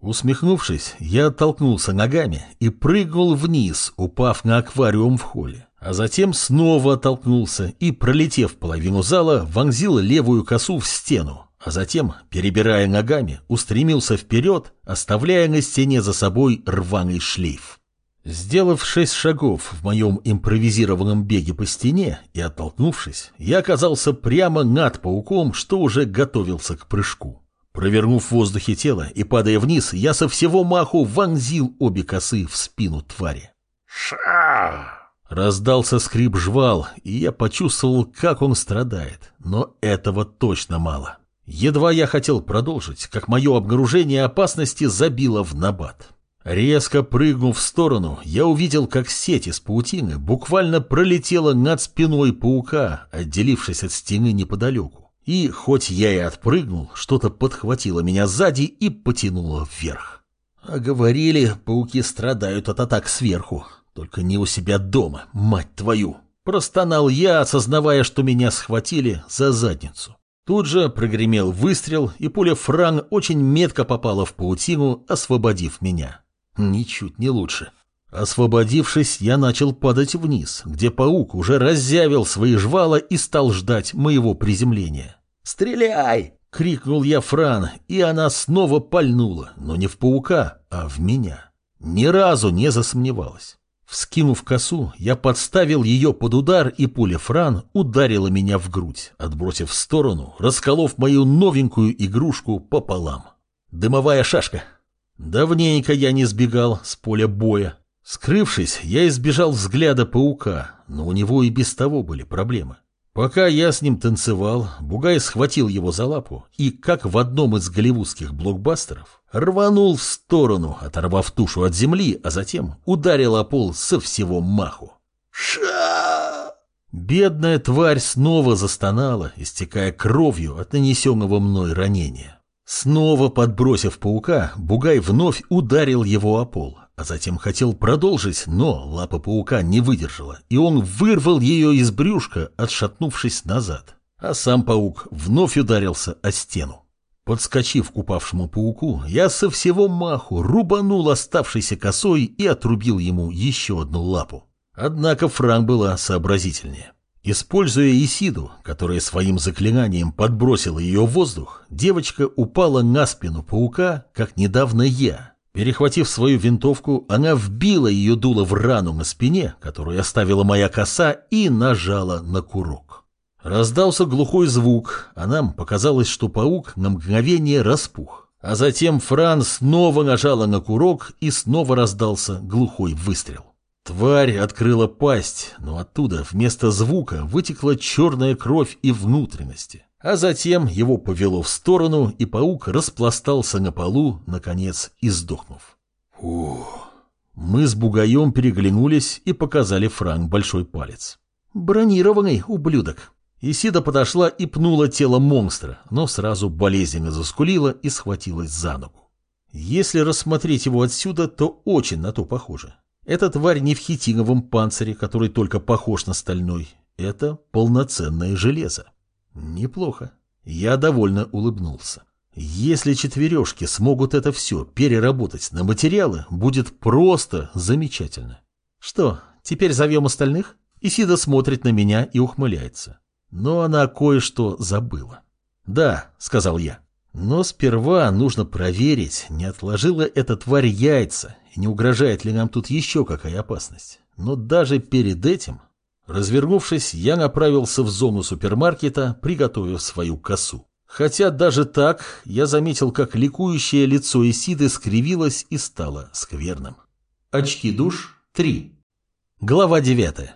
Усмехнувшись, я оттолкнулся ногами и прыгнул вниз, упав на аквариум в холле. А затем снова оттолкнулся и, пролетев половину зала, вонзил левую косу в стену, а затем, перебирая ногами, устремился вперед, оставляя на стене за собой рваный шлейф. Сделав шесть шагов в моем импровизированном беге по стене и оттолкнувшись, я оказался прямо над пауком, что уже готовился к прыжку. Провернув в воздухе тело и падая вниз, я со всего маху вонзил обе косы в спину твари. Ша! Раздался скрип жвал, и я почувствовал, как он страдает. Но этого точно мало. Едва я хотел продолжить, как мое обнаружение опасности забило в набат. Резко прыгнув в сторону, я увидел, как сеть из паутины буквально пролетела над спиной паука, отделившись от стены неподалеку. И хоть я и отпрыгнул, что-то подхватило меня сзади и потянуло вверх. А говорили, пауки страдают от атак сверху, только не у себя дома, мать твою. Простонал я, осознавая, что меня схватили за задницу. Тут же прогремел выстрел, и пуля Фран очень метко попала в паутину, освободив меня. Ничуть не лучше. Освободившись, я начал падать вниз, где паук уже разъявил свои жвала и стал ждать моего приземления. «Стреляй!» — крикнул я Фран, и она снова пальнула, но не в паука, а в меня. Ни разу не засомневалась. Вскинув косу, я подставил ее под удар, и пуля Фран ударила меня в грудь, отбросив в сторону, расколов мою новенькую игрушку пополам. Дымовая шашка. Давненько я не сбегал с поля боя. Скрывшись, я избежал взгляда паука, но у него и без того были проблемы. Пока я с ним танцевал, Бугай схватил его за лапу и, как в одном из голливудских блокбастеров, рванул в сторону, оторвав тушу от земли, а затем ударил о пол со всего маху. Ша! Бедная тварь снова застонала, истекая кровью от нанесенного мной ранения. Снова подбросив паука, Бугай вновь ударил его о пол, а затем хотел продолжить, но лапа паука не выдержала, и он вырвал ее из брюшка, отшатнувшись назад. А сам паук вновь ударился о стену. Подскочив к упавшему пауку, я со всего маху рубанул оставшейся косой и отрубил ему еще одну лапу. Однако Фран была сообразительнее. Используя Исиду, которая своим заклинанием подбросила ее в воздух, девочка упала на спину паука, как недавно я. Перехватив свою винтовку, она вбила ее дуло в рану на спине, которую оставила моя коса, и нажала на курок. Раздался глухой звук, а нам показалось, что паук на мгновение распух. А затем Фран снова нажала на курок, и снова раздался глухой выстрел. Тварь открыла пасть, но оттуда вместо звука вытекла черная кровь и внутренности. А затем его повело в сторону, и паук распластался на полу, наконец, издохнув. Ух. Мы с Бугаем переглянулись и показали Франк большой палец. «Бронированный ублюдок!» Исида подошла и пнула тело монстра, но сразу болезненно заскулила и схватилась за ногу. Если рассмотреть его отсюда, то очень на то похоже. Эта тварь не в хитиновом панцире, который только похож на стальной. Это полноценное железо. Неплохо. Я довольно улыбнулся. Если четвережки смогут это все переработать на материалы, будет просто замечательно. Что, теперь зовем остальных? Исида смотрит на меня и ухмыляется. Но она кое-что забыла. «Да», — сказал я. «Но сперва нужно проверить, не отложила эта тварь яйца не угрожает ли нам тут еще какая опасность. Но даже перед этим, развернувшись, я направился в зону супермаркета, приготовив свою косу. Хотя даже так я заметил, как ликующее лицо Исиды скривилось и стало скверным. Очки душ 3. Глава 9.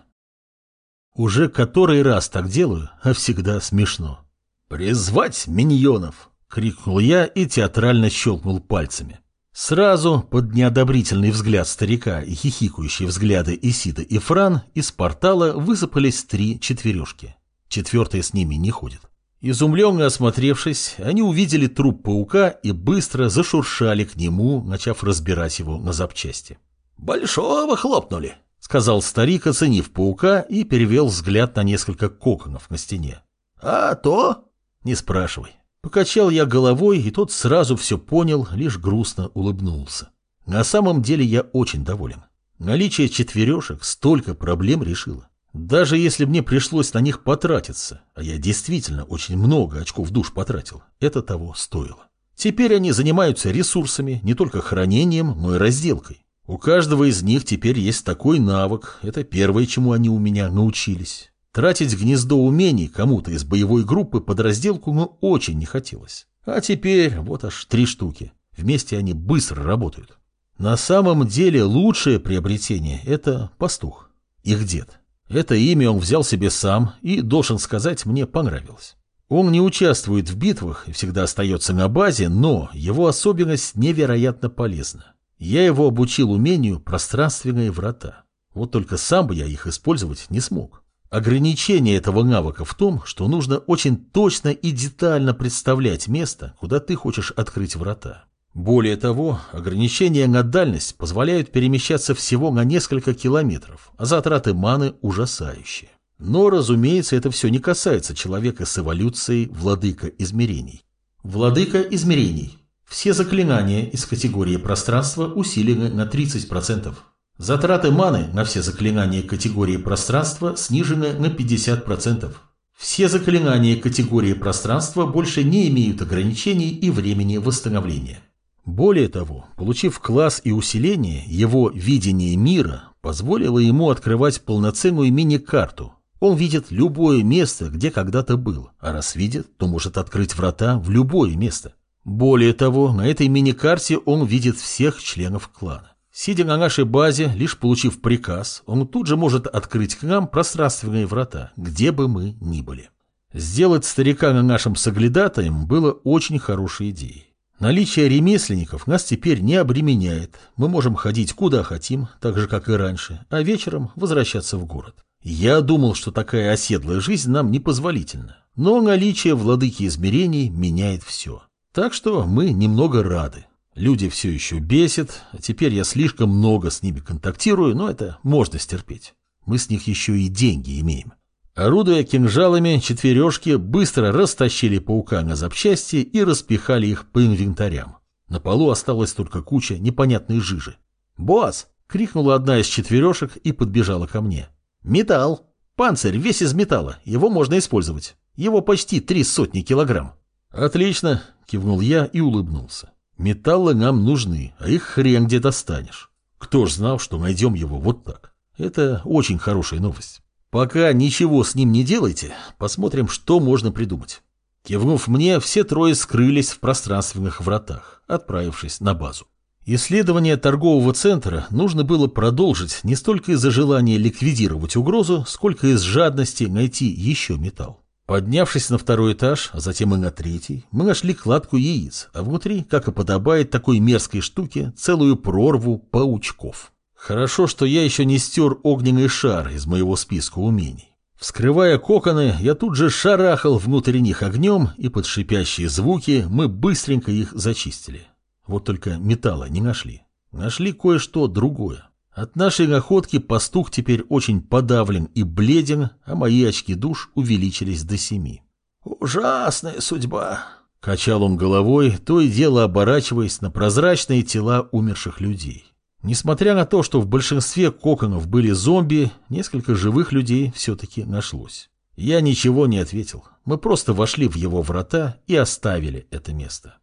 Уже который раз так делаю, а всегда смешно. «Призвать миньонов!» — крикнул я и театрально щелкнул пальцами. Сразу под неодобрительный взгляд старика и хихикающие взгляды Исида и Фран из портала высыпались три четвережки. Четвертая с ними не ходит. Изумленно осмотревшись, они увидели труп паука и быстро зашуршали к нему, начав разбирать его на запчасти. «Большого хлопнули», — сказал старик, оценив паука, и перевел взгляд на несколько коконов на стене. «А то?» «Не спрашивай. Покачал я головой, и тот сразу все понял, лишь грустно улыбнулся. На самом деле я очень доволен. Наличие четверешек столько проблем решило. Даже если мне пришлось на них потратиться, а я действительно очень много очков душ потратил, это того стоило. Теперь они занимаются ресурсами, не только хранением, но и разделкой. У каждого из них теперь есть такой навык, это первое, чему они у меня научились. Тратить гнездо умений кому-то из боевой группы под разделку ну очень не хотелось. А теперь вот аж три штуки. Вместе они быстро работают. На самом деле лучшее приобретение – это пастух. Их дед. Это имя он взял себе сам и, должен сказать, мне понравилось. Он не участвует в битвах и всегда остается на базе, но его особенность невероятно полезна. Я его обучил умению пространственные врата. Вот только сам бы я их использовать не смог. Ограничение этого навыка в том, что нужно очень точно и детально представлять место, куда ты хочешь открыть врата. Более того, ограничения на дальность позволяют перемещаться всего на несколько километров, а затраты маны ужасающие. Но, разумеется, это все не касается человека с эволюцией владыка измерений. Владыка измерений. Все заклинания из категории пространства усилены на 30%. Затраты маны на все заклинания категории пространства снижены на 50%. Все заклинания категории пространства больше не имеют ограничений и времени восстановления. Более того, получив класс и усиление, его видение мира позволило ему открывать полноценную мини-карту. Он видит любое место, где когда-то был, а раз видит, то может открыть врата в любое место. Более того, на этой мини-карте он видит всех членов клана. Сидя на нашей базе, лишь получив приказ, он тут же может открыть к нам пространственные врата, где бы мы ни были. Сделать старика на нашем соглядатаем было очень хорошей идеей. Наличие ремесленников нас теперь не обременяет. Мы можем ходить куда хотим, так же, как и раньше, а вечером возвращаться в город. Я думал, что такая оседлая жизнь нам непозволительна. Но наличие владыки измерений меняет все. Так что мы немного рады. Люди все еще бесят, а теперь я слишком много с ними контактирую, но это можно стерпеть. Мы с них еще и деньги имеем. Орудуя кинжалами, четвережки быстро растащили паука на запчасти и распихали их по инвентарям. На полу осталась только куча непонятной жижи. «Босс!» — крикнула одна из четвережек и подбежала ко мне. «Металл!» Панцирь весь из металла, его можно использовать. Его почти три сотни килограмм. Отлично, кивнул я и улыбнулся. Металлы нам нужны, а их хрен где достанешь. Кто ж знал, что найдем его вот так? Это очень хорошая новость. Пока ничего с ним не делайте, посмотрим, что можно придумать. Кивнув мне, все трое скрылись в пространственных вратах, отправившись на базу. Исследование торгового центра нужно было продолжить не столько из-за желания ликвидировать угрозу, сколько из жадности найти еще металл. Поднявшись на второй этаж, а затем и на третий, мы нашли кладку яиц, а внутри, как и подобает такой мерзкой штуке, целую прорву паучков. Хорошо, что я еще не стер огненный шар из моего списка умений. Вскрывая коконы, я тут же шарахал внутрь них огнем, и под шипящие звуки мы быстренько их зачистили. Вот только металла не нашли. Нашли кое-что другое. От нашей находки пастух теперь очень подавлен и бледен, а мои очки душ увеличились до семи. «Ужасная судьба!» — качал он головой, то и дело оборачиваясь на прозрачные тела умерших людей. Несмотря на то, что в большинстве коконов были зомби, несколько живых людей все-таки нашлось. Я ничего не ответил. Мы просто вошли в его врата и оставили это место.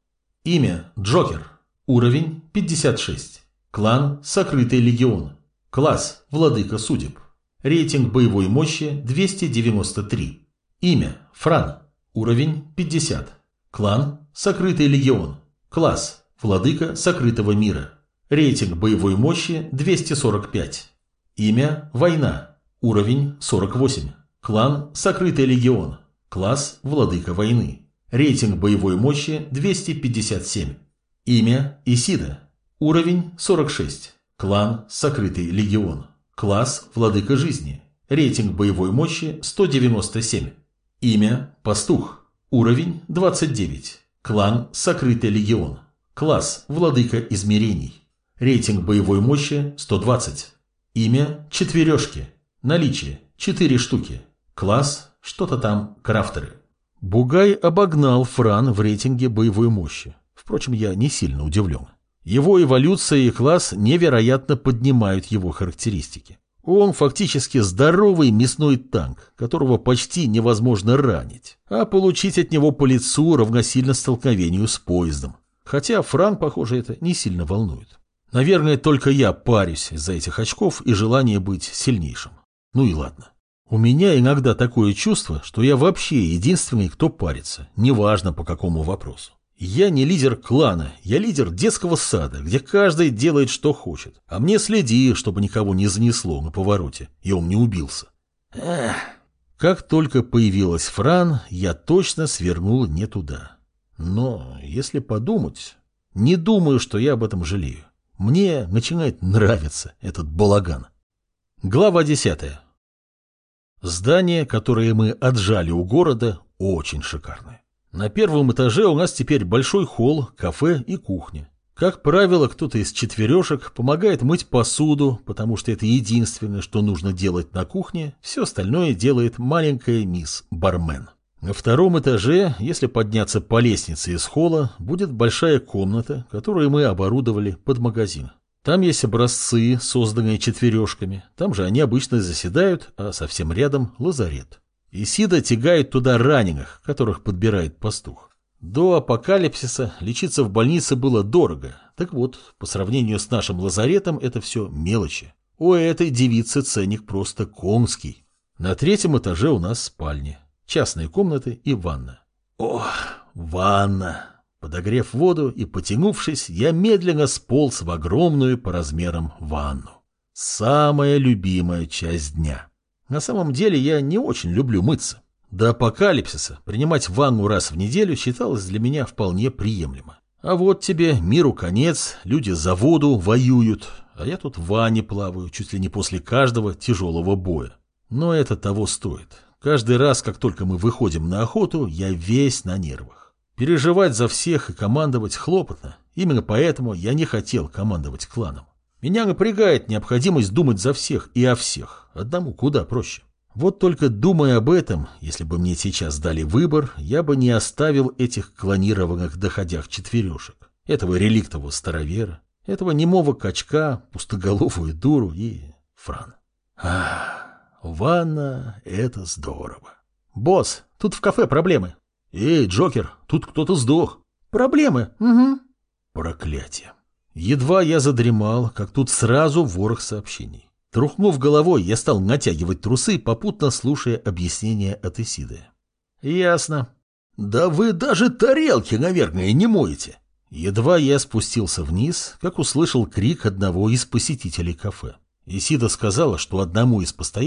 Имя – Джокер. Уровень 56. Клан Сокрытый Легион. Класс Владыка Судеб. Рейтинг боевой мощи 293. Имя Фран. Уровень 50. Клан Сокрытый Легион. Класс Владыка Сокрытого Мира. Рейтинг боевой мощи 245. Имя Война. Уровень 48. Клан Сокрытый Легион. Класс Владыка Войны. Рейтинг боевой мощи 257. Имя Исида. Уровень 46. Клан Сокрытый Легион. Класс Владыка Жизни. Рейтинг боевой мощи 197. Имя Пастух. Уровень 29. Клан Сокрытый Легион. Класс Владыка Измерений. Рейтинг боевой мощи 120. Имя Четверешки. Наличие 4 штуки. Класс что-то там крафтеры. Бугай обогнал Фран в рейтинге боевой мощи. Впрочем, я не сильно удивлен. Его эволюция и класс невероятно поднимают его характеристики. Он фактически здоровый мясной танк, которого почти невозможно ранить, а получить от него по лицу равносильно столкновению с поездом. Хотя Фран, похоже, это не сильно волнует. Наверное, только я парюсь из-за этих очков и желания быть сильнейшим. Ну и ладно. У меня иногда такое чувство, что я вообще единственный, кто парится, неважно по какому вопросу. Я не лидер клана, я лидер детского сада, где каждый делает, что хочет. А мне следи, чтобы никого не занесло на повороте, и он не убился. Эх. Как только появилась Фран, я точно свернул не туда. Но, если подумать, не думаю, что я об этом жалею. Мне начинает нравиться этот балаган. Глава десятая. Здание, которое мы отжали у города, очень шикарное. На первом этаже у нас теперь большой холл, кафе и кухня. Как правило, кто-то из четверешек помогает мыть посуду, потому что это единственное, что нужно делать на кухне, все остальное делает маленькая мисс Бармен. На втором этаже, если подняться по лестнице из холла, будет большая комната, которую мы оборудовали под магазин. Там есть образцы, созданные четверешками, там же они обычно заседают, а совсем рядом лазарет. Исида тягает туда раненых, которых подбирает пастух. До апокалипсиса лечиться в больнице было дорого. Так вот, по сравнению с нашим лазаретом, это все мелочи. У этой девицы ценник просто конский. На третьем этаже у нас спальня, частные комнаты и ванна. Ох, ванна! Подогрев воду и потянувшись, я медленно сполз в огромную по размерам ванну. Самая любимая часть дня. На самом деле я не очень люблю мыться. До апокалипсиса принимать ванну раз в неделю считалось для меня вполне приемлемо. А вот тебе миру конец, люди за воду воюют, а я тут в ванне плаваю чуть ли не после каждого тяжелого боя. Но это того стоит. Каждый раз, как только мы выходим на охоту, я весь на нервах. Переживать за всех и командовать хлопотно. Именно поэтому я не хотел командовать кланом. Меня напрягает необходимость думать за всех и о всех. Одному куда проще. Вот только думая об этом, если бы мне сейчас дали выбор, я бы не оставил этих клонированных доходях четверешек. Этого реликтового старовера, этого немого качка, пустоголовую дуру и Фран. Ах, Ванна — это здорово. Босс, тут в кафе проблемы. Эй, Джокер, тут кто-то сдох. Проблемы? Угу. Проклятие. Едва я задремал, как тут сразу ворох сообщений. Трухнув головой, я стал натягивать трусы, попутно слушая объяснения от Исиды. Ясно. Да вы даже тарелки, наверное, не моете. Едва я спустился вниз, как услышал крик одного из посетителей кафе. Исида сказала, что одному из постояльцев